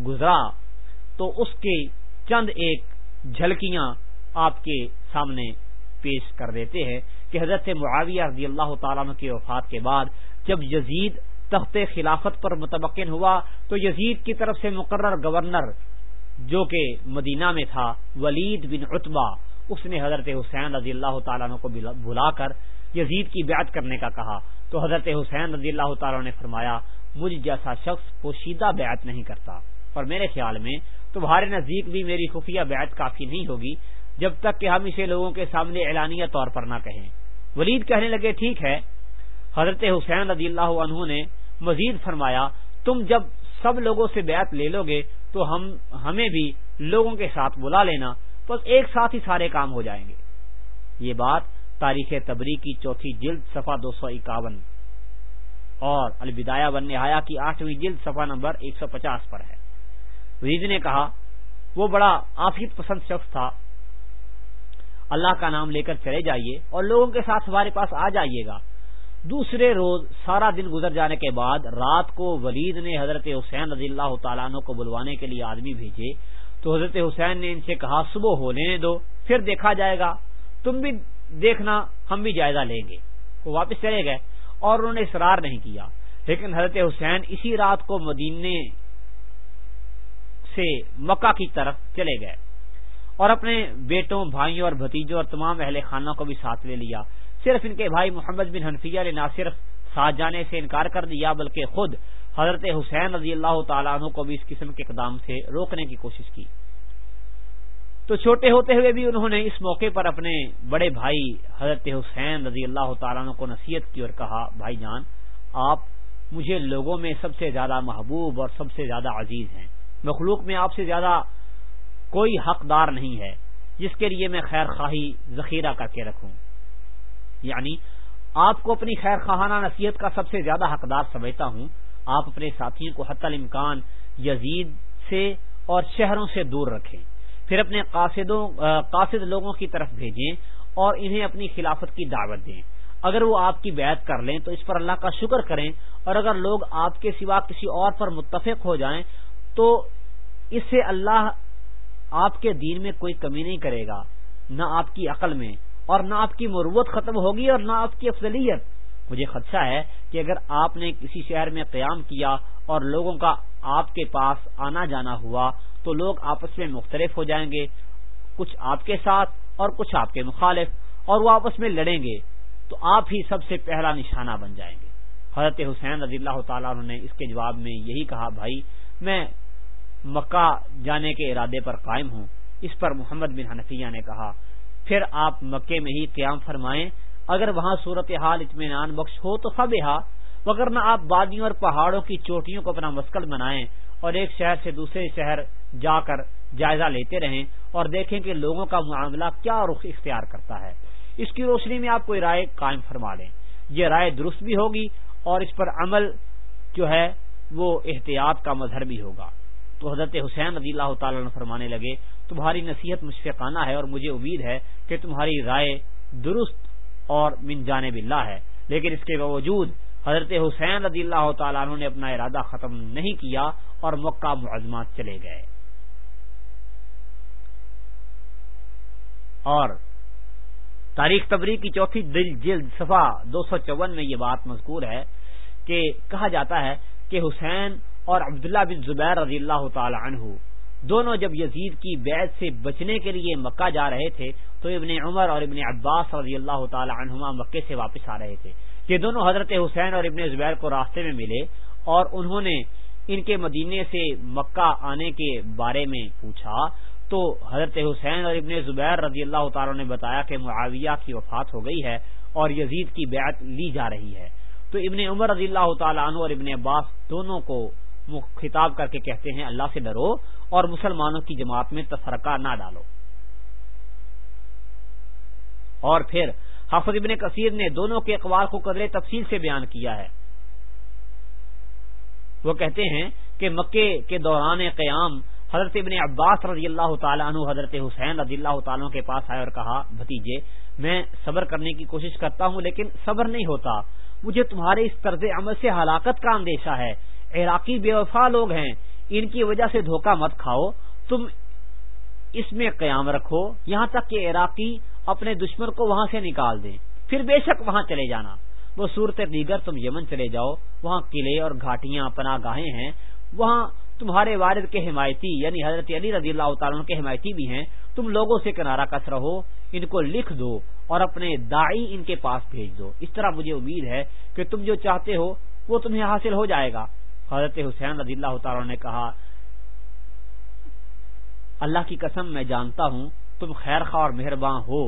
S1: گزرا تو اس کے چند ایک جھلکیاں آپ کے سامنے پیش کر دیتے ہیں کہ حضرت معاویہ رضی اللہ تعالیٰ کی وفات کے بعد جب یزید تخت خلافت پر متمکن ہوا تو یزید کی طرف سے مقرر گورنر جو کہ مدینہ میں تھا ولید بن عتبہ اس نے حضرت حسین رضی اللہ تعالیٰ کو بلا کر یزید کی بیعت کرنے کا کہا تو حضرت حسین رضی اللہ تعالیٰ نے فرمایا مجھ جیسا شخص پوشیدہ بیعت نہیں کرتا اور میرے خیال میں تمہارے نزدیک بھی میری خفیہ بیعت کافی نہیں ہوگی جب تک کہ ہم اسے لوگوں کے سامنے اعلانیہ طور پر نہ کہیں ولید کہنے لگے ٹھیک ہے حضرت حسین رضی اللہ عنہ نے مزید فرمایا تم جب سب لوگوں سے بیعت لے لو گے تو ہم ہمیں بھی لوگوں کے ساتھ بلا لینا بس ایک ساتھ ہی سارے کام ہو جائیں گے یہ بات تاریخ تبری کی چوتھی جلد صفحہ دو سو اکاون اور الوداع نہایا کی آٹھویں جلد صفحہ نمبر ایک سو پچاس پر ہے ولید نے کہا وہ بڑا آفیت پسند شخص تھا اللہ کا نام لے کر چلے جائیے اور لوگوں کے ساتھ ہمارے پاس آ جائیے گا دوسرے روز سارا دن گزر جانے کے بعد رات کو ولید نے حضرت حسین رضی اللہ تعالیٰ عنہ کو بلوانے کے لیے آدمی بھیجے تو حضرت حسین نے ان سے کہا صبح ہونے دو پھر دیکھا جائے گا تم بھی دیکھنا ہم بھی جائزہ لیں گے وہ واپس چلے گئے اور انہوں نے اصرار نہیں کیا لیکن حضرت حسین اسی رات کو مدینے سے مکہ کی طرف چلے گئے اور اپنے بیٹوں بھائیوں اور بھتیجوں اور تمام اہل خانہ کو بھی ساتھ لے لیا صرف ان کے بھائی محمد بن حنفیہ نے نہ صرف ساتھ جانے سے انکار کر دیا بلکہ خود حضرت حسین رضی اللہ تعالیٰ عنہ کو بھی اس قسم کے اقدام سے روکنے کی کوشش کی تو چھوٹے ہوتے ہوئے بھی انہوں نے اس موقع پر اپنے بڑے بھائی حضرت حسین رضی اللہ تعالیٰ عنہ کو نصیحت کی اور کہا بھائی جان آپ مجھے لوگوں میں سب سے زیادہ محبوب اور سب سے زیادہ عزیز ہیں مخلوق میں آپ سے زیادہ کوئی حقدار نہیں ہے جس کے لیے میں خیر خواہی ذخیرہ کر کے رکھوں یعنی آپ کو اپنی خیر خواہانہ نصیحت کا سب سے زیادہ حقدار سمجھتا ہوں آپ اپنے ساتھیوں کو حت الامکان یزید سے اور شہروں سے دور رکھیں پھر اپنے قاصد لوگوں کی طرف بھیجیں اور انہیں اپنی خلافت کی دعوت دیں اگر وہ آپ کی بیعت کر لیں تو اس پر اللہ کا شکر کریں اور اگر لوگ آپ کے سوا کسی اور پر متفق ہو جائیں تو اس سے اللہ آپ کے دین میں کوئی کمی نہیں کرے گا نہ آپ کی عقل میں اور نہ آپ کی مروت ختم ہوگی اور نہ آپ کی افضلیت مجھے خدشہ ہے کہ اگر آپ نے کسی شہر میں قیام کیا اور لوگوں کا آپ کے پاس آنا جانا ہوا تو لوگ آپس میں مختلف ہو جائیں گے کچھ آپ کے ساتھ اور کچھ آپ کے مخالف اور وہ آپس میں لڑیں گے تو آپ ہی سب سے پہلا نشانہ بن جائیں گے حضرت حسین رضی اللہ تعالیٰ نے اس کے جواب میں یہی کہا بھائی میں مکہ جانے کے ارادے پر قائم ہوں اس پر محمد بن حنفیہ نے کہا پھر آپ مکے میں ہی قیام فرمائیں اگر وہاں صورت حال اطمینان بخش ہو تو فب یہاں مگر نہ آپ وادیوں اور پہاڑوں کی چوٹیوں کو اپنا مسکل بنائیں اور ایک شہر سے دوسرے شہر جا کر جائزہ لیتے رہیں اور دیکھیں کہ لوگوں کا معاملہ کیا رخ اختیار کرتا ہے اس کی روشنی میں آپ کوئی رائے قائم فرما لیں یہ رائے درست بھی ہوگی اور اس پر عمل جو ہے وہ احتیاط کا مظہر بھی ہوگا تو حضرت حسین رضی اللہ تعالیٰ نے فرمانے لگے تمہاری نصیحت مجھ سے قانا ہے اور مجھے امید ہے کہ تمہاری رائے درست اور من اللہ ہے لیکن اس کے باوجود حضرت حسین رضی اللہ تعالیٰ عنہ نے اپنا ارادہ ختم نہیں کیا اور مکہ معظمات چلے گئے اور تاریخ تبری کی چوتھی دل جلد صفحہ دو سو چون میں یہ بات مذکور ہے کہ کہا جاتا ہے کہ حسین اور عبداللہ بن زبیر رضی اللہ تعالی عنہ دونوں جب یزید کی بیعت سے بچنے کے لیے مکہ جا رہے تھے تو ابن عمر اور ابن عباس رضی اللہ تعالی عنہما مکے سے واپس آ رہے تھے یہ دونوں حضرت حسین اور ابن زبیر کو راستے میں ملے اور انہوں نے ان کے مدینے سے مکہ آنے کے بارے میں پوچھا تو حضرت حسین اور ابن زبیر رضی اللہ تعالیٰ نے بتایا کہ معاویہ کی وفات ہو گئی ہے اور یزید کی بیعت لی جا رہی ہے تو ابن عمر رضی اللہ تعالیٰ عنہ اور ابن عباس دونوں کو خطاب کر کے کہتے ہیں اللہ سے ڈرو اور مسلمانوں کی جماعت میں تفرقہ نہ ڈالو اور پھر حافظ ابن کثیر نے دونوں کے اقوال کو قدرے تفصیل سے بیان کیا ہے وہ کہتے ہیں کہ مکے کے دوران قیام حضرت ابن عباس رضی اللہ تعالیٰ عنہ حضرت حسین رضی اللہ تعالیٰ کے پاس آئے اور کہا بھتیجے میں صبر کرنے کی کوشش کرتا ہوں لیکن صبر نہیں ہوتا مجھے تمہارے اس طرز عمل سے ہلاکت کا اندیشہ ہے عراقی بے وفا لوگ ہیں ان کی وجہ سے دھوکا مت کھاؤ تم اس میں قیام رکھو یہاں تک کہ عراقی اپنے دشمن کو وہاں سے نکال دیں پھر بے شک وہاں چلے جانا وہ صورت دیگر تم یمن چلے جاؤ وہاں قلعے اور گھاٹیاں پناہ گاہیں ہیں وہاں تمہارے والد کے حمایتی یعنی حضرت علی رضی اللہ تعالیٰ کے حمایتی بھی ہیں تم لوگوں سے کنارہ کس رہو ان کو لکھ دو اور اپنے دائی ان کے پاس بھیج دو اس طرح مجھے امید ہے کہ تم جو چاہتے ہو وہ تمہیں حاصل ہو جائے گا حضرت حسین رضی اللہ تعالیٰ نے کہا اللہ کی قسم میں جانتا ہوں تم خیر خواہ اور مہربان ہو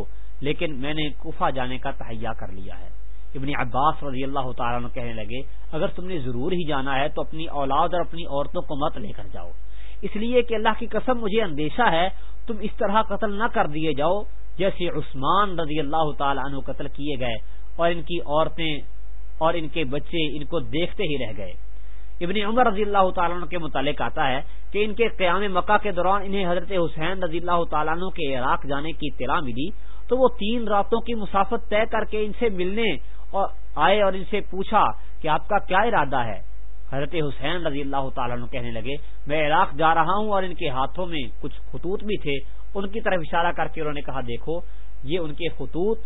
S1: لیکن میں نے کوفہ جانے کا تہیا کر لیا ہے ابن عباس رضی اللہ تعالیٰ نے کہنے لگے اگر تم نے ضرور ہی جانا ہے تو اپنی اولاد اور اپنی عورتوں کو مت لے کر جاؤ اس لیے کہ اللہ کی قسم مجھے اندیشہ ہے تم اس طرح قتل نہ کر دیے جاؤ جیسے عثمان رضی اللہ تعالیٰ عنہ قتل کیے گئے اور ان کی عورتیں اور ان کے بچے ان کو دیکھتے ہی رہ گئے ابن عمر رضی اللہ تعالیٰ عنہ کے متعلق آتا ہے کہ ان کے قیام مکہ کے دوران انہیں حضرت حسین رضی اللہ تعالیٰ عنہ کے عراق جانے کی اطلاع ملی تو وہ تین راتوں کی مسافت طے کر کے ان سے ملنے اور آئے اور ان سے پوچھا کہ آپ کا کیا ارادہ ہے حضرت حسین رضی اللہ تعالیٰ عنہ کہنے لگے میں عراق جا رہا ہوں اور ان کے ہاتھوں میں کچھ خطوط بھی تھے ان کی طرف اشارہ کر کے انہوں نے کہا دیکھو یہ ان کے خطوط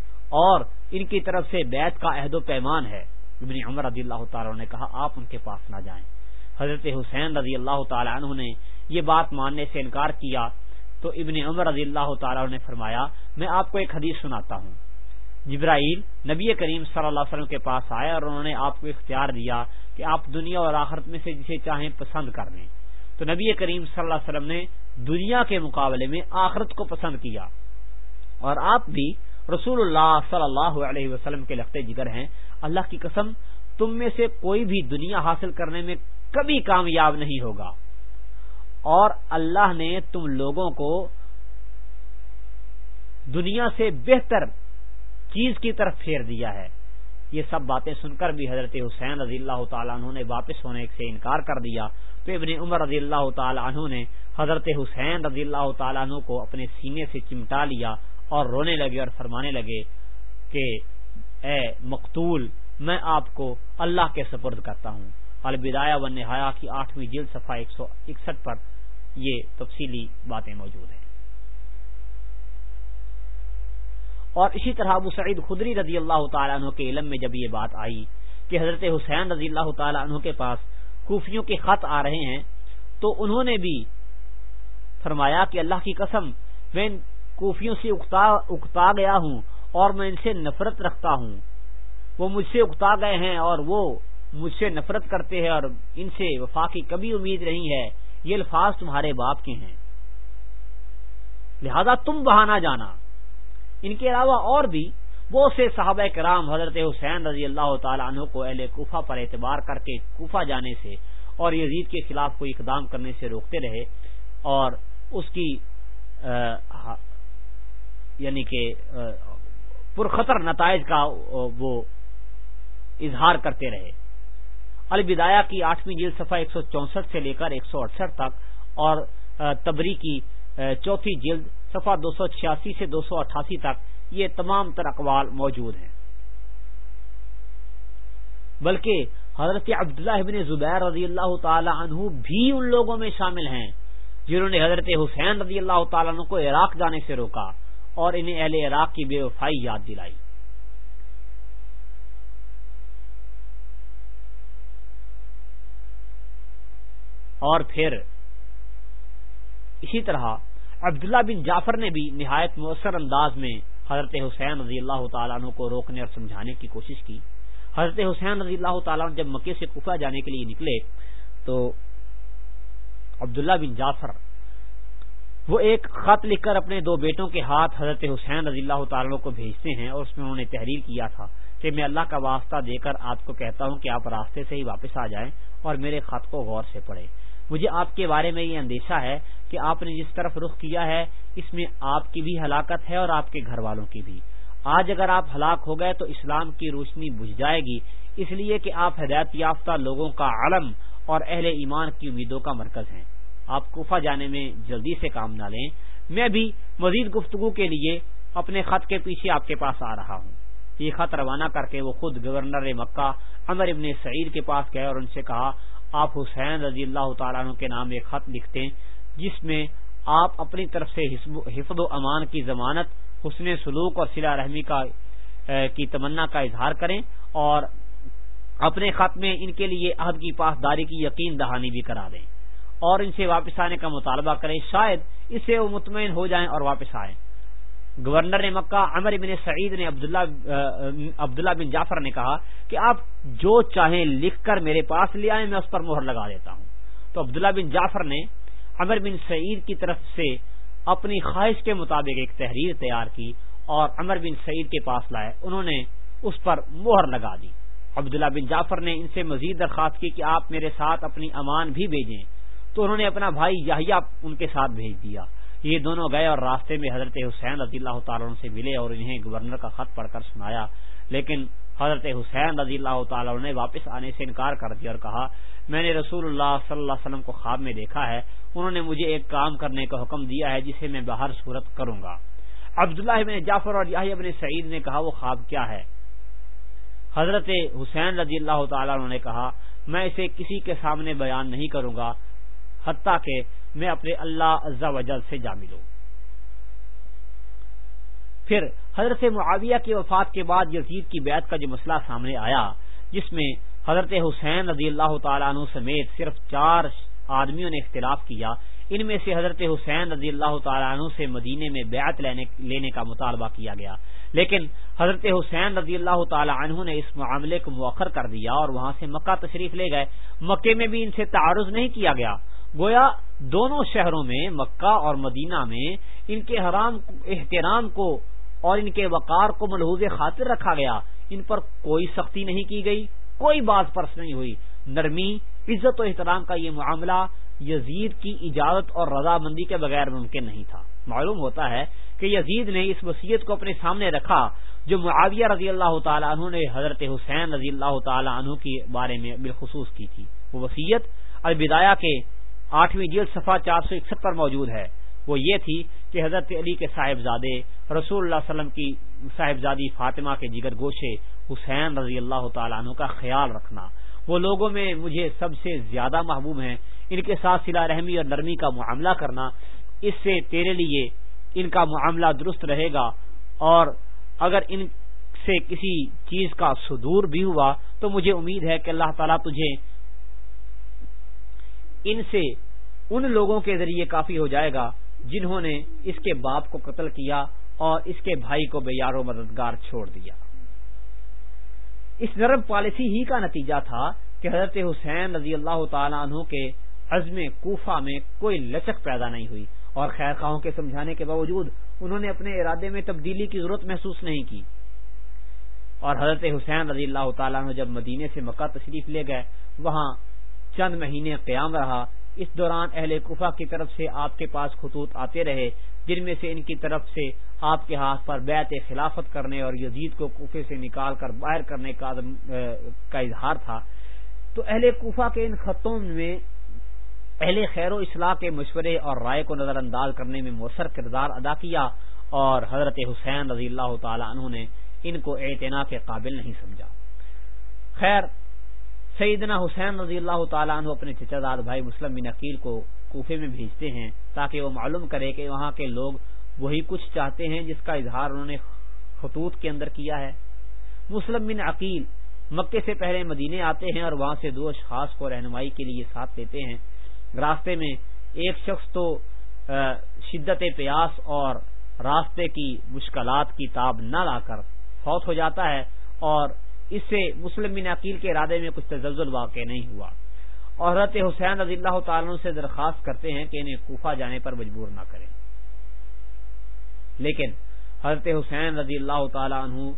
S1: اور ان کی طرف سے بیت کا عہد و پیمان ہے ابن عمر رضی اللہ تعالیٰ نے کہا آپ ان کے پاس نہ جائیں حضرت حسین رضی اللہ تعالیٰ عنہ نے یہ بات ماننے سے انکار کیا تو ابن عمر رضی اللہ تعالیٰ نے فرمایا میں آپ کو ایک حدیث سناتا ہوں جبرائیل نبی کریم صلی اللہ علیہ وسلم کے پاس آئے اور انہوں نے آپ کو اختیار دیا کہ آپ دنیا اور آخرت میں سے جسے چاہیں پسند کر لیں تو نبی کریم صلی اللہ علیہ وسلم نے دنیا کے مقابلے میں آخرت کو پسند کیا اور آپ بھی رسول اللہ صلی اللہ علیہ وسلم کے لگتے جگر ہیں اللہ کی قسم تم میں سے کوئی بھی دنیا حاصل کرنے میں کبھی کامیاب نہیں ہوگا اور اللہ نے تم لوگوں کو دنیا سے بہتر چیز کی طرف پھیر دیا ہے یہ سب باتیں سن کر بھی حضرت حسین رضی اللہ تعالیٰ عنہ نے واپس ہونے سے انکار کر دیا تو ابن عمر رضی اللہ تعالیٰ عنہ نے حضرت حسین رضی اللہ تعالیٰ عنہ کو اپنے سینے سے چمٹا لیا اور رونے لگے اور فرمانے لگے کہ اے مقتول میں آپ کو اللہ کے سپرد کرتا ہوں البدایہ و نہایا کی آٹھویں جلد صفحہ ایک سو اکسٹھ پر یہ تفصیلی باتیں موجود ہیں اور اسی طرح ابو سعید خدری رضی اللہ تعالیٰ عنہ کے علم میں جب یہ بات آئی کہ حضرت حسین رضی اللہ تعالیٰ عنہ کے پاس کوفیوں کے خط آ رہے ہیں تو انہوں نے بھی فرمایا کہ اللہ کی قسم میں کوفیوں سے اکتا گیا ہوں اور میں ان سے نفرت رکھتا ہوں وہ مجھ سے اکتا گئے ہیں اور وہ مجھ سے نفرت کرتے ہیں اور ان سے وفا کی کبھی امید نہیں ہے یہ الفاظ تمہارے باپ کے ہیں لہذا تم بہانہ جانا ان کے علاوہ اور بھی بہت سے صحابہ کرام حضرت حسین رضی اللہ تعالی عنہ کو اہل کوفہ پر اعتبار کر کے کوفہ جانے سے اور یزید کے خلاف کوئی اقدام کرنے سے روکتے رہے اور اس کی یعنی کہ پرخطر نتائج کا وہ اظہار کرتے رہے البدایہ کی آٹھویں جیل صفحہ ایک سو چونسٹھ سے لے کر ایک سو اڑسٹھ تک اور تبری کی چوتھی جلد صفحہ دو سو چھیاسی سے دو سو اٹھاسی تک یہ تمام تر اقوال موجود ہیں بلکہ حضرت عبداللہ ابن زبیر رضی اللہ تعالی عنہ بھی ان لوگوں میں شامل ہیں جنہوں نے حضرت حسین رضی اللہ تعالی عنہ کو عراق جانے سے روکا اور انہیں اہل عراق کی بے وفائی یاد دلائی
S2: اور پھر اسی
S1: طرح عبداللہ بن جعفر نے بھی نہایت مؤثر انداز میں حضرت حسین رضی اللہ تعالیٰ عنہ کو روکنے اور سمجھانے کی کوشش کی حضرت حسین رضی اللہ تعالیٰ عنہ جب مکے سے کفا جانے کے لیے نکلے تو عبداللہ بن جعفر وہ ایک خط لکھ کر اپنے دو بیٹوں کے ہاتھ حضرت حسین رضی اللہ تعالیٰ کو بھیجتے ہیں اور اس میں انہوں نے تحریر کیا تھا کہ میں اللہ کا واسطہ دے کر آپ کو کہتا ہوں کہ آپ راستے سے ہی واپس آ جائیں اور میرے خط کو غور سے پڑھیں مجھے آپ کے بارے میں یہ اندیشہ ہے کہ آپ نے جس طرف رخ کیا ہے اس میں آپ کی بھی ہلاکت ہے اور آپ کے گھر والوں کی بھی آج اگر آپ ہلاک ہو گئے تو اسلام کی روشنی بجھ جائے گی اس لیے کہ آپ ہدایت یافتہ لوگوں کا عالم اور اہل ایمان کی امیدوں کا مرکز ہیں آپ کوفہ جانے میں جلدی سے کام نہ لیں میں بھی مزید گفتگو کے لیے اپنے خط کے پیچھے آپ کے پاس آ رہا ہوں یہ خط روانہ کر کے وہ خود گورنر مکہ عمر ابن سعید کے پاس گئے اور ان سے کہا آپ حسین رضی اللہ تعالیٰ عنہ کے نام ایک خط لکھتے جس میں آپ اپنی طرف سے حفظ و امان کی ضمانت حسن سلوک اور سلا رحمی کا کی تمنا کا اظہار کریں اور اپنے خط میں ان کے لیے عہد کی پاسداری کی یقین دہانی بھی کرا دیں اور ان سے واپس آنے کا مطالبہ کریں شاید اس سے وہ مطمئن ہو جائیں اور واپس آئیں گورنر نے مکہ عمر بن سعید نے عبداللہ عبداللہ بن جعفر نے کہا کہ آپ جو چاہیں لکھ کر میرے پاس لے آئیں میں اس پر مہر لگا دیتا ہوں تو عبداللہ بن جعفر نے عمر بن سعید کی طرف سے اپنی خواہش کے مطابق ایک تحریر تیار کی اور عمر بن سعید کے پاس لائے انہوں نے اس پر مہر لگا دی عبداللہ بن جعفر نے ان سے مزید درخواست کی کہ آپ میرے ساتھ اپنی امان بھی بھیجیں تو انہوں نے اپنا بھائی یاہیا ان کے ساتھ بھیج دیا یہ دونوں گئے اور راستے میں حضرت حسین رضی اللہ تعالیٰ سے ملے اور انہیں گورنر کا خط پڑھ کر سنایا لیکن حضرت حسین رضی اللہ تعالیٰ نے واپس آنے سے انکار کر دیا اور کہا میں نے رسول اللہ صلی اللہ علیہ وسلم کو خواب میں دیکھا ہے انہوں نے مجھے ایک کام کرنے کا حکم دیا ہے جسے میں باہر صورت کروں گا عبداللہ بن جعفر اور یاہی ابن سعید نے کہا وہ خواب کیا ہے حضرت حسین رضی اللہ تعالیٰ نے کہا میں اسے کسی کے سامنے بیان نہیں کروں گا حتیٰ کہ میں اپنے اللہ جل سے جامل ہوں پھر حضرت معاویہ کی وفات کے بعد یزید کی بیعت کا جو مسئلہ سامنے آیا جس میں حضرت حسین رضی اللہ تعالیٰ عنہ سمیت صرف چار آدمیوں نے اختلاف کیا ان میں سے حضرت حسین رضی اللہ تعالیٰ عنہ سے مدینے میں بیعت لینے لینے کا مطالبہ کیا گیا لیکن حضرت حسین رضی اللہ تعالیٰ عنہ نے اس معاملے کو مؤخر کر دیا اور وہاں سے مکہ تشریف لے گئے مکے میں بھی ان سے تعارض نہیں کیا گیا گویا دونوں شہروں میں مکہ اور مدینہ میں ان کے حرام احترام کو اور ان کے وقار کو ملحوظ خاطر رکھا گیا ان پر کوئی سختی نہیں کی گئی کوئی باز پرس نہیں ہوئی نرمی عزت و احترام کا یہ معاملہ یزید کی اجازت اور رضا مندی کے بغیر ممکن نہیں تھا معلوم ہوتا ہے کہ یزید نے اس وصیت کو اپنے سامنے رکھا جو معاویہ رضی اللہ تعالیٰ عنہ نے حضرت حسین رضی اللہ تعالیٰ عنہ کے بارے میں بالخصوص کی تھی وہ وسیعت البدایہ کے آٹھویں جیل صفحہ چار سو اکسٹھ پر موجود ہے وہ یہ تھی کہ حضرت علی کے صاحبزادے رسول اللہ علیہ وسلم کی صاحبزادی فاطمہ کے جگر گوشے حسین رضی اللہ تعالیٰ عنہ کا خیال رکھنا وہ لوگوں میں مجھے سب سے زیادہ محبوب ہیں ان کے ساتھ سلا رحمی اور نرمی کا معاملہ کرنا اس سے تیرے لیے ان کا معاملہ درست رہے گا اور اگر ان سے کسی چیز کا صدور بھی ہوا تو مجھے امید ہے کہ اللہ تعالیٰ تجھے ان سے ان لوگوں کے ذریعے کافی ہو جائے گا جنہوں نے اس کے باپ کو قتل کیا اور اس کے بھائی کو بے و مددگار چھوڑ دیا اس نرم پالیسی ہی کا نتیجہ تھا کہ حضرت حسین رضی اللہ تعالیٰ کے عزم کوفہ میں کوئی لچک پیدا نہیں ہوئی اور خیر خواہوں کے سمجھانے کے باوجود انہوں نے اپنے ارادے میں تبدیلی کی ضرورت محسوس نہیں کی اور حضرت حسین رضی اللہ تعالیٰ عنہ جب مدینے سے مکہ تشریف لے گئے وہاں چند مہینے قیام رہا اس دوران اہل خفا کی طرف سے آپ کے پاس خطوط آتے رہے جن میں سے ان کی طرف سے آپ کے ہاتھ پر بیعت خلافت کرنے اور یزید کو کوفے سے نکال کر باہر کرنے کا اظہار تھا تو اہل کوفہ کے ان خطوں میں پہلے خیر و اصلاح کے مشورے اور رائے کو نظر انداز کرنے میں مؤثر کردار ادا کیا اور حضرت حسین رضی اللہ تعالی عنہ نے ان کو اعتنا کے قابل نہیں سمجھا خیر سیدنا حسین رضی اللہ تعالیٰ عنہ اپنے چچا داد بھائی مسلم بن عقیل کو کوفے میں بھیجتے ہیں تاکہ وہ معلوم کرے کہ وہاں کے لوگ وہی کچھ چاہتے ہیں جس کا اظہار انہوں نے خطوط کے اندر کیا ہے مسلم بن عقیل مکے سے پہلے مدینے آتے ہیں اور وہاں سے دو اشخاص کو رہنمائی کے لیے ساتھ لیتے ہیں راستے میں ایک شخص تو شدت پیاس اور راستے کی مشکلات کی تاب نہ لا کر فوت ہو جاتا ہے اور اس سے مسلم بن عقیل کے ارادے میں کچھ تزلزل واقع نہیں ہوا اور حضرت حسین رضی اللہ تعالیٰ سے درخواست کرتے ہیں کہ انہیں کوفہ جانے پر مجبور نہ کریں لیکن حضرت حسین رضی اللہ تعالیٰ عنہ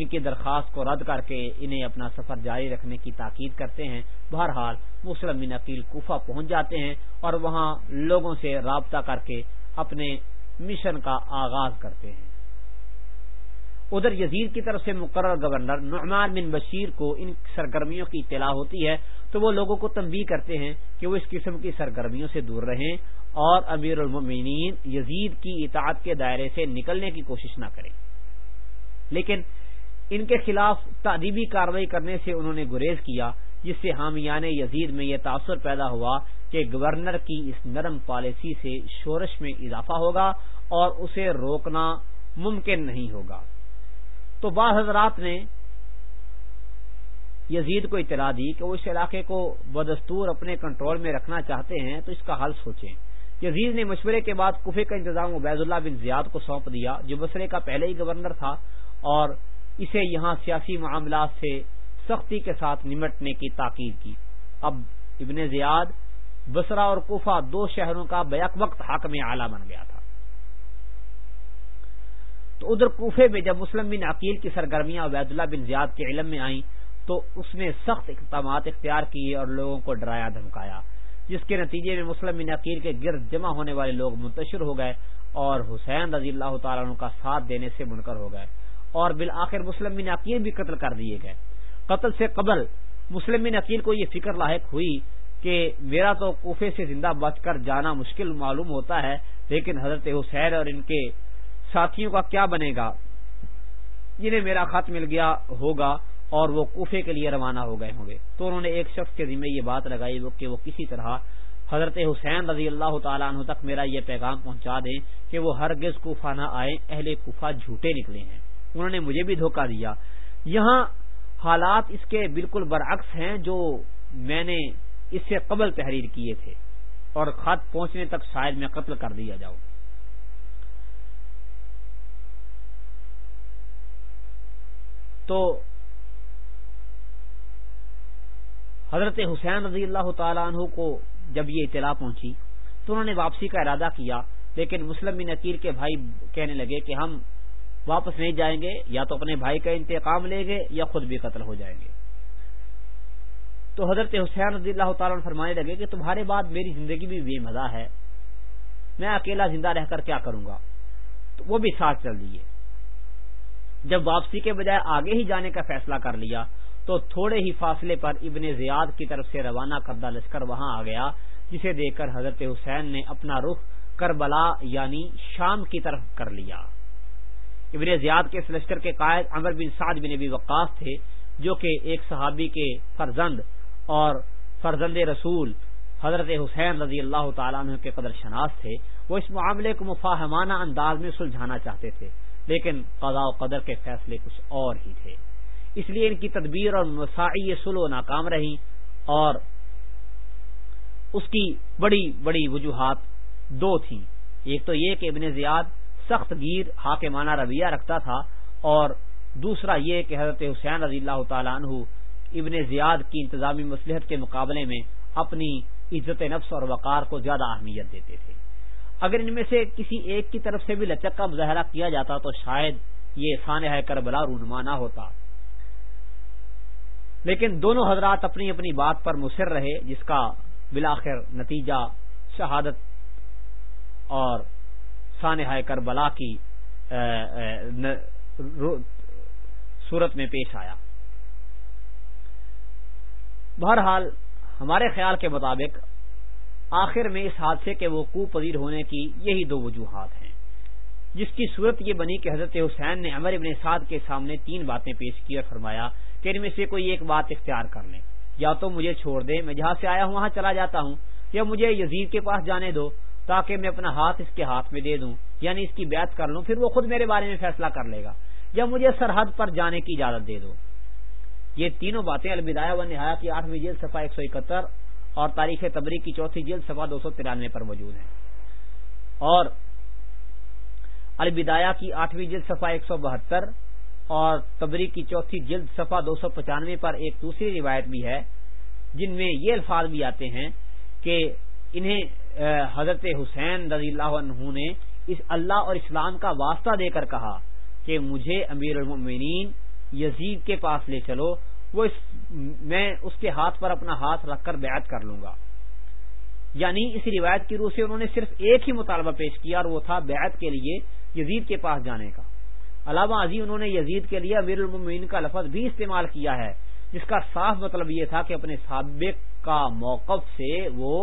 S1: ان کی درخواست کو رد کر کے انہیں اپنا سفر جاری رکھنے کی تاکید کرتے ہیں بہرحال مسلم بن عقیل کوفہ پہنچ جاتے ہیں اور وہاں لوگوں سے رابطہ کر کے اپنے مشن کا آغاز کرتے ہیں ادھر یزید کی طرف سے مقرر گورنر نعمان بن بشیر کو ان سرگرمیوں کی اطلاع ہوتی ہے تو وہ لوگوں کو تنبی کرتے ہیں کہ وہ اس قسم کی سرگرمیوں سے دور رہیں اور امیر المومنین یزید کی اطاعت کے دائرے سے نکلنے کی کوشش نہ کریں لیکن ان کے خلاف تعدیبی کارروائی کرنے سے انہوں نے گریز کیا جس سے حامیان یزید میں یہ تاثر پیدا ہوا کہ گورنر کی اس نرم پالیسی سے شورش میں اضافہ ہوگا اور اسے روکنا ممکن نہیں ہوگا تو بعض حضرات نے یزید کو اطلاع دی کہ وہ اس علاقے کو بدستور اپنے کنٹرول میں رکھنا چاہتے ہیں تو اس کا حل سوچیں یزید نے مشورے کے بعد کوفے کا انتظام عبید اللہ بن زیاد کو سونپ دیا جو بسرے کا پہلے ہی گورنر تھا اور اسے یہاں سیاسی معاملات سے سختی کے ساتھ نمٹنے کی تاکید کی اب ابن زیاد بسرا اور کوفہ دو شہروں کا بیک وقت حق میں اعلیٰ بن گیا تھا تو ادھر کوفے میں جب مسلم بن عقیل کی سرگرمیاں عبید اللہ بن زیاد کے علم میں آئیں تو اس نے سخت اقدامات اختیار کیے اور لوگوں کو ڈرایا دھمکایا جس کے نتیجے میں مسلم بن عقیل کے گرد جمع ہونے والے لوگ منتشر ہو گئے اور حسین رضی اللہ تعالیٰ عنہ کا ساتھ دینے سے منکر ہو گئے اور بالآخر مسلم بن عقیل بھی قتل کر دیے گئے قتل سے قبل مسلم بن عقیل کو یہ فکر لاحق ہوئی کہ میرا تو کوفے سے زندہ بچ کر جانا مشکل معلوم ہوتا ہے لیکن حضرت حسین اور ان کے ساتھیوں کا کیا بنے گا جنہیں میرا خط مل گیا ہوگا اور وہ کوفے کے لیے روانہ ہو گئے ہوں گے تو انہوں نے ایک شخص کے ذمہ یہ بات لگائی کہ وہ کسی طرح حضرت حسین رضی اللہ تعالیٰ عنہ تک میرا یہ پیغام پہنچا دیں کہ وہ ہرگز کوفہ نہ آئے اہل کوفہ جھوٹے نکلے ہیں انہوں نے مجھے بھی دھوکہ دیا یہاں حالات اس کے بالکل برعکس ہیں جو میں نے اس سے قبل تحریر کیے تھے اور خط پہنچنے تک شاید میں قتل کر دیا جاؤں تو حضرت حسین رضی اللہ تعالیٰ عنہ کو جب یہ اطلاع پہنچی تو انہوں نے واپسی کا ارادہ کیا لیکن مسلم بن عقیر کے بھائی کہنے لگے کہ ہم واپس نہیں جائیں گے یا تو اپنے بھائی کا انتقام لیں گے یا خود بھی قتل ہو جائیں گے تو حضرت حسین رضی اللہ تعالیٰ فرمانے لگے کہ تمہارے بعد میری زندگی بھی بے مزہ ہے میں اکیلا زندہ رہ کر کیا کروں گا تو وہ بھی ساتھ چل دیے جب واپسی کے بجائے آگے ہی جانے کا فیصلہ کر لیا تو تھوڑے ہی فاصلے پر ابن زیاد کی طرف سے روانہ کردہ لشکر وہاں آ گیا جسے دیکھ کر حضرت حسین نے اپنا رخ کربلا یعنی شام کی طرف کر لیا ابن زیاد کے اس لشکر کے قائد عمر بن سعد بن ابی وقاص تھے جو کہ ایک صحابی کے فرزند اور فرزند رسول حضرت حسین رضی اللہ تعالیٰ عنہ کے قدر شناس تھے وہ اس معاملے کو مفاہمانہ انداز میں سلجھانا چاہتے تھے لیکن قضاء و قدر کے فیصلے کچھ اور ہی تھے اس لیے ان کی تدبیر اور مساعی سلو ناکام رہی اور اس کی بڑی بڑی وجوہات دو تھی ایک تو یہ کہ ابن زیاد سخت گیر حاکمانہ رویہ رکھتا تھا اور دوسرا یہ کہ حضرت حسین رضی اللہ تعالیٰ عنہ ابن زیاد کی انتظامی مصلحت کے مقابلے میں اپنی عزت نفس اور وقار کو زیادہ اہمیت دیتے تھے اگر ان میں سے کسی ایک کی طرف سے بھی لچک کا مظاہرہ کیا جاتا تو شاید یہ سانحہ کربلا رونما نہ ہوتا لیکن دونوں حضرات اپنی اپنی بات پر مصر رہے جس کا بلاخر نتیجہ شہادت اور سانحہ کربلا کی صورت میں پیش آیا بہرحال ہمارے خیال کے مطابق آخر میں اس حادثے کے وقوع پذیر ہونے کی یہی دو وجوہات ہیں جس کی صورت یہ بنی کہ حضرت حسین نے عمر ابن سعد کے سامنے تین باتیں پیش کی اور فرمایا کہ ان میں سے کوئی ایک بات اختیار کر لیں یا تو مجھے چھوڑ دے میں جہاں سے آیا ہوں وہاں چلا جاتا ہوں یا مجھے یزید کے پاس جانے دو تاکہ میں اپنا ہاتھ اس کے ہاتھ میں دے دوں یعنی اس کی بیعت کر لوں پھر وہ خود میرے بارے میں فیصلہ کر لے گا یا مجھے سرحد پر جانے کی اجازت دے دو یہ تینوں باتیں الوداع و نہایا آٹھویں جیل صفحہ ایک سو اکہتر اور تاریخ تبری کی چوتھی جلد سوا دو سو ترانوے پر موجود ہیں اور البدایہ کی آٹھویں جلد صفحہ ایک سو بہتر اور تبری کی چوتھی جلد صفحہ دو سو پچانوے پر ایک دوسری روایت بھی ہے جن میں یہ الفاظ بھی آتے ہیں کہ انہیں حضرت حسین رضی اللہ عنہ نے اس اللہ اور اسلام کا واسطہ دے کر کہا کہ مجھے امیر المین یزید کے پاس لے چلو وہ اس میں اس کے ہاتھ پر اپنا ہاتھ رکھ کر بیعت کر لوں گا یعنی اسی روایت کی روح سے انہوں نے صرف ایک ہی مطالبہ پیش کیا اور وہ تھا بیعت کے لیے یزید کے پاس جانے کا علاوہ ازی انہوں نے یزید کے لیے امیر المین کا لفظ بھی استعمال کیا ہے جس کا صاف مطلب یہ تھا کہ اپنے سابق کا موقف سے وہ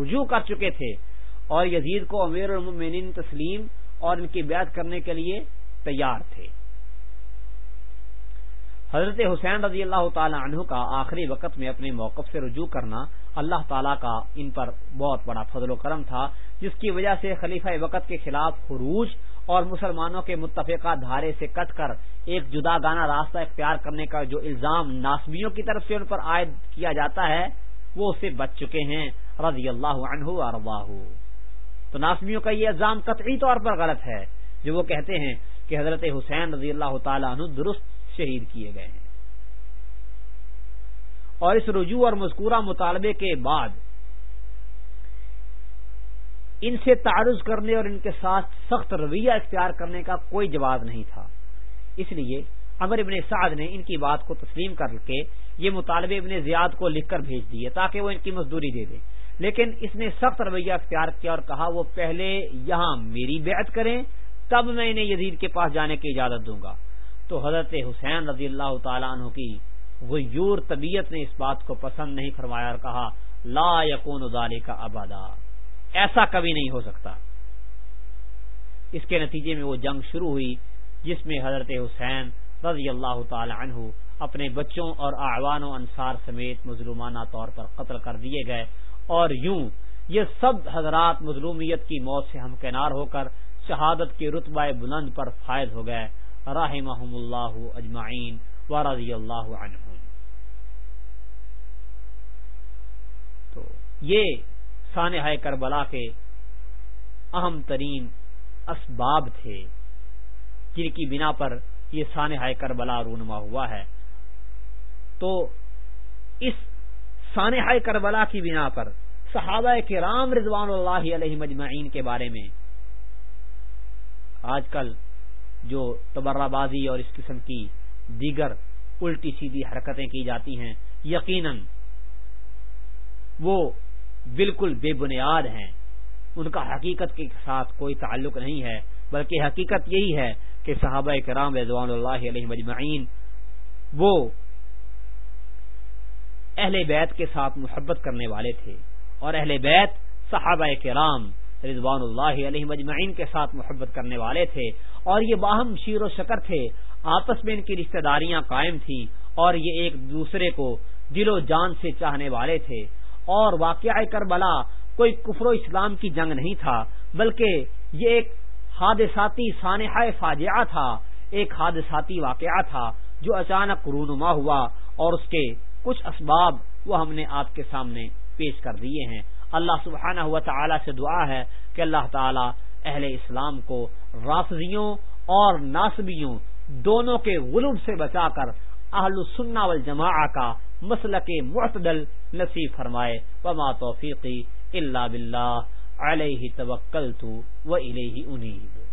S1: رجوع کر چکے تھے اور یزید کو امیر المین تسلیم اور ان کی بیعت کرنے کے لیے تیار تھے حضرت حسین رضی اللہ تعالی عنہ کا آخری وقت میں اپنے موقف سے رجوع کرنا اللہ تعالیٰ کا ان پر بہت بڑا فضل و کرم تھا جس کی وجہ سے خلیفہ وقت کے خلاف خروج اور مسلمانوں کے متفقہ دھارے سے کٹ کر ایک جدا گانا راستہ اختیار کرنے کا جو الزام ناسمیوں کی طرف سے ان پر عائد کیا جاتا ہے وہ اسے بچ چکے ہیں رضی اللہ عنہ تو ناسمیوں کا یہ الزام قطعی طور پر غلط ہے جو وہ کہتے ہیں کہ حضرت حسین رضی اللہ تعالیٰ عنہ درست شہید کیے گئے ہیں اور اس رجوع اور مذکورہ مطالبے کے بعد ان سے تعرض کرنے اور ان کے ساتھ سخت رویہ اختیار کرنے کا کوئی جواب نہیں تھا اس لیے امر ابن سعد نے ان کی بات کو تسلیم کر کے یہ مطالبے ابن زیاد کو لکھ کر بھیج دیے تاکہ وہ ان کی مزدوری دے دیں لیکن اس نے سخت رویہ اختیار کیا اور کہا وہ پہلے یہاں میری بیعت کریں تب میں انہیں یزید کے پاس جانے کی اجازت دوں گا تو حضرت حسین رضی اللہ تعالیٰ عنہ کی غیور طبیعت نے اس بات کو پسند نہیں فرمایا اور کہا لا یقون ادارے کا آبادا ایسا کبھی نہیں ہو سکتا اس کے نتیجے میں وہ جنگ شروع ہوئی جس میں حضرت حسین رضی اللہ تعالی عنہ اپنے بچوں اور اعوان و انصار سمیت مظلومانہ طور پر قتل کر دیے گئے اور یوں یہ سب حضرات مظلومیت کی موت سے ہمکنار ہو کر شہادت کے رتبہ بلند پر فائد ہو گئے رحمهم الله الله اجمعين ورضي عنهم تو یہ سانحہ کربلا کے اہم ترین اسباب تھے جن کی بنا پر یہ سانحہ کربلا رونما ہوا ہے تو اس سانحہ کربلا کی بنا پر صحابہ کرام رضوان اللہ علیہ مجمعین کے بارے میں آج کل جو تبرہ بازی اور اس قسم کی دیگر الٹی سیدھی حرکتیں کی جاتی ہیں یقیناً وہ بالکل بے بنیاد ہیں ان کا حقیقت کے ساتھ کوئی تعلق نہیں ہے بلکہ حقیقت یہی ہے کہ صحابہ کرام رضوان اللہ علیہ مجمعین وہ اہل بیت کے ساتھ محبت کرنے والے تھے اور اہل بیت صحابہ کرام رضوان اللہ علیہ مجمعین کے ساتھ محبت کرنے والے تھے اور یہ باہم شیر و شکر تھے آپس میں ان کی رشتہ داریاں قائم تھیں اور یہ ایک دوسرے کو دل و جان سے چاہنے والے تھے اور واقعہ کربلا کوئی کفر و اسلام کی جنگ نہیں تھا بلکہ یہ ایک حادثاتی سانحہ فاجعہ تھا ایک حادثاتی واقعہ تھا جو اچانک رونما ہوا اور اس کے کچھ اسباب وہ ہم نے آپ کے سامنے پیش کر دیے ہیں اللہ سبحانہ ہوا تعالی سے دعا ہے کہ اللہ تعالی اہل اسلام کو رافضیوں اور ناسبیوں دونوں کے غلوم سے بچا کر اہل سننا وجما کا مسلک معتدل نصیب فرمائے وما توفیقی اللہ علیہ ہی تو و علیہ انہیں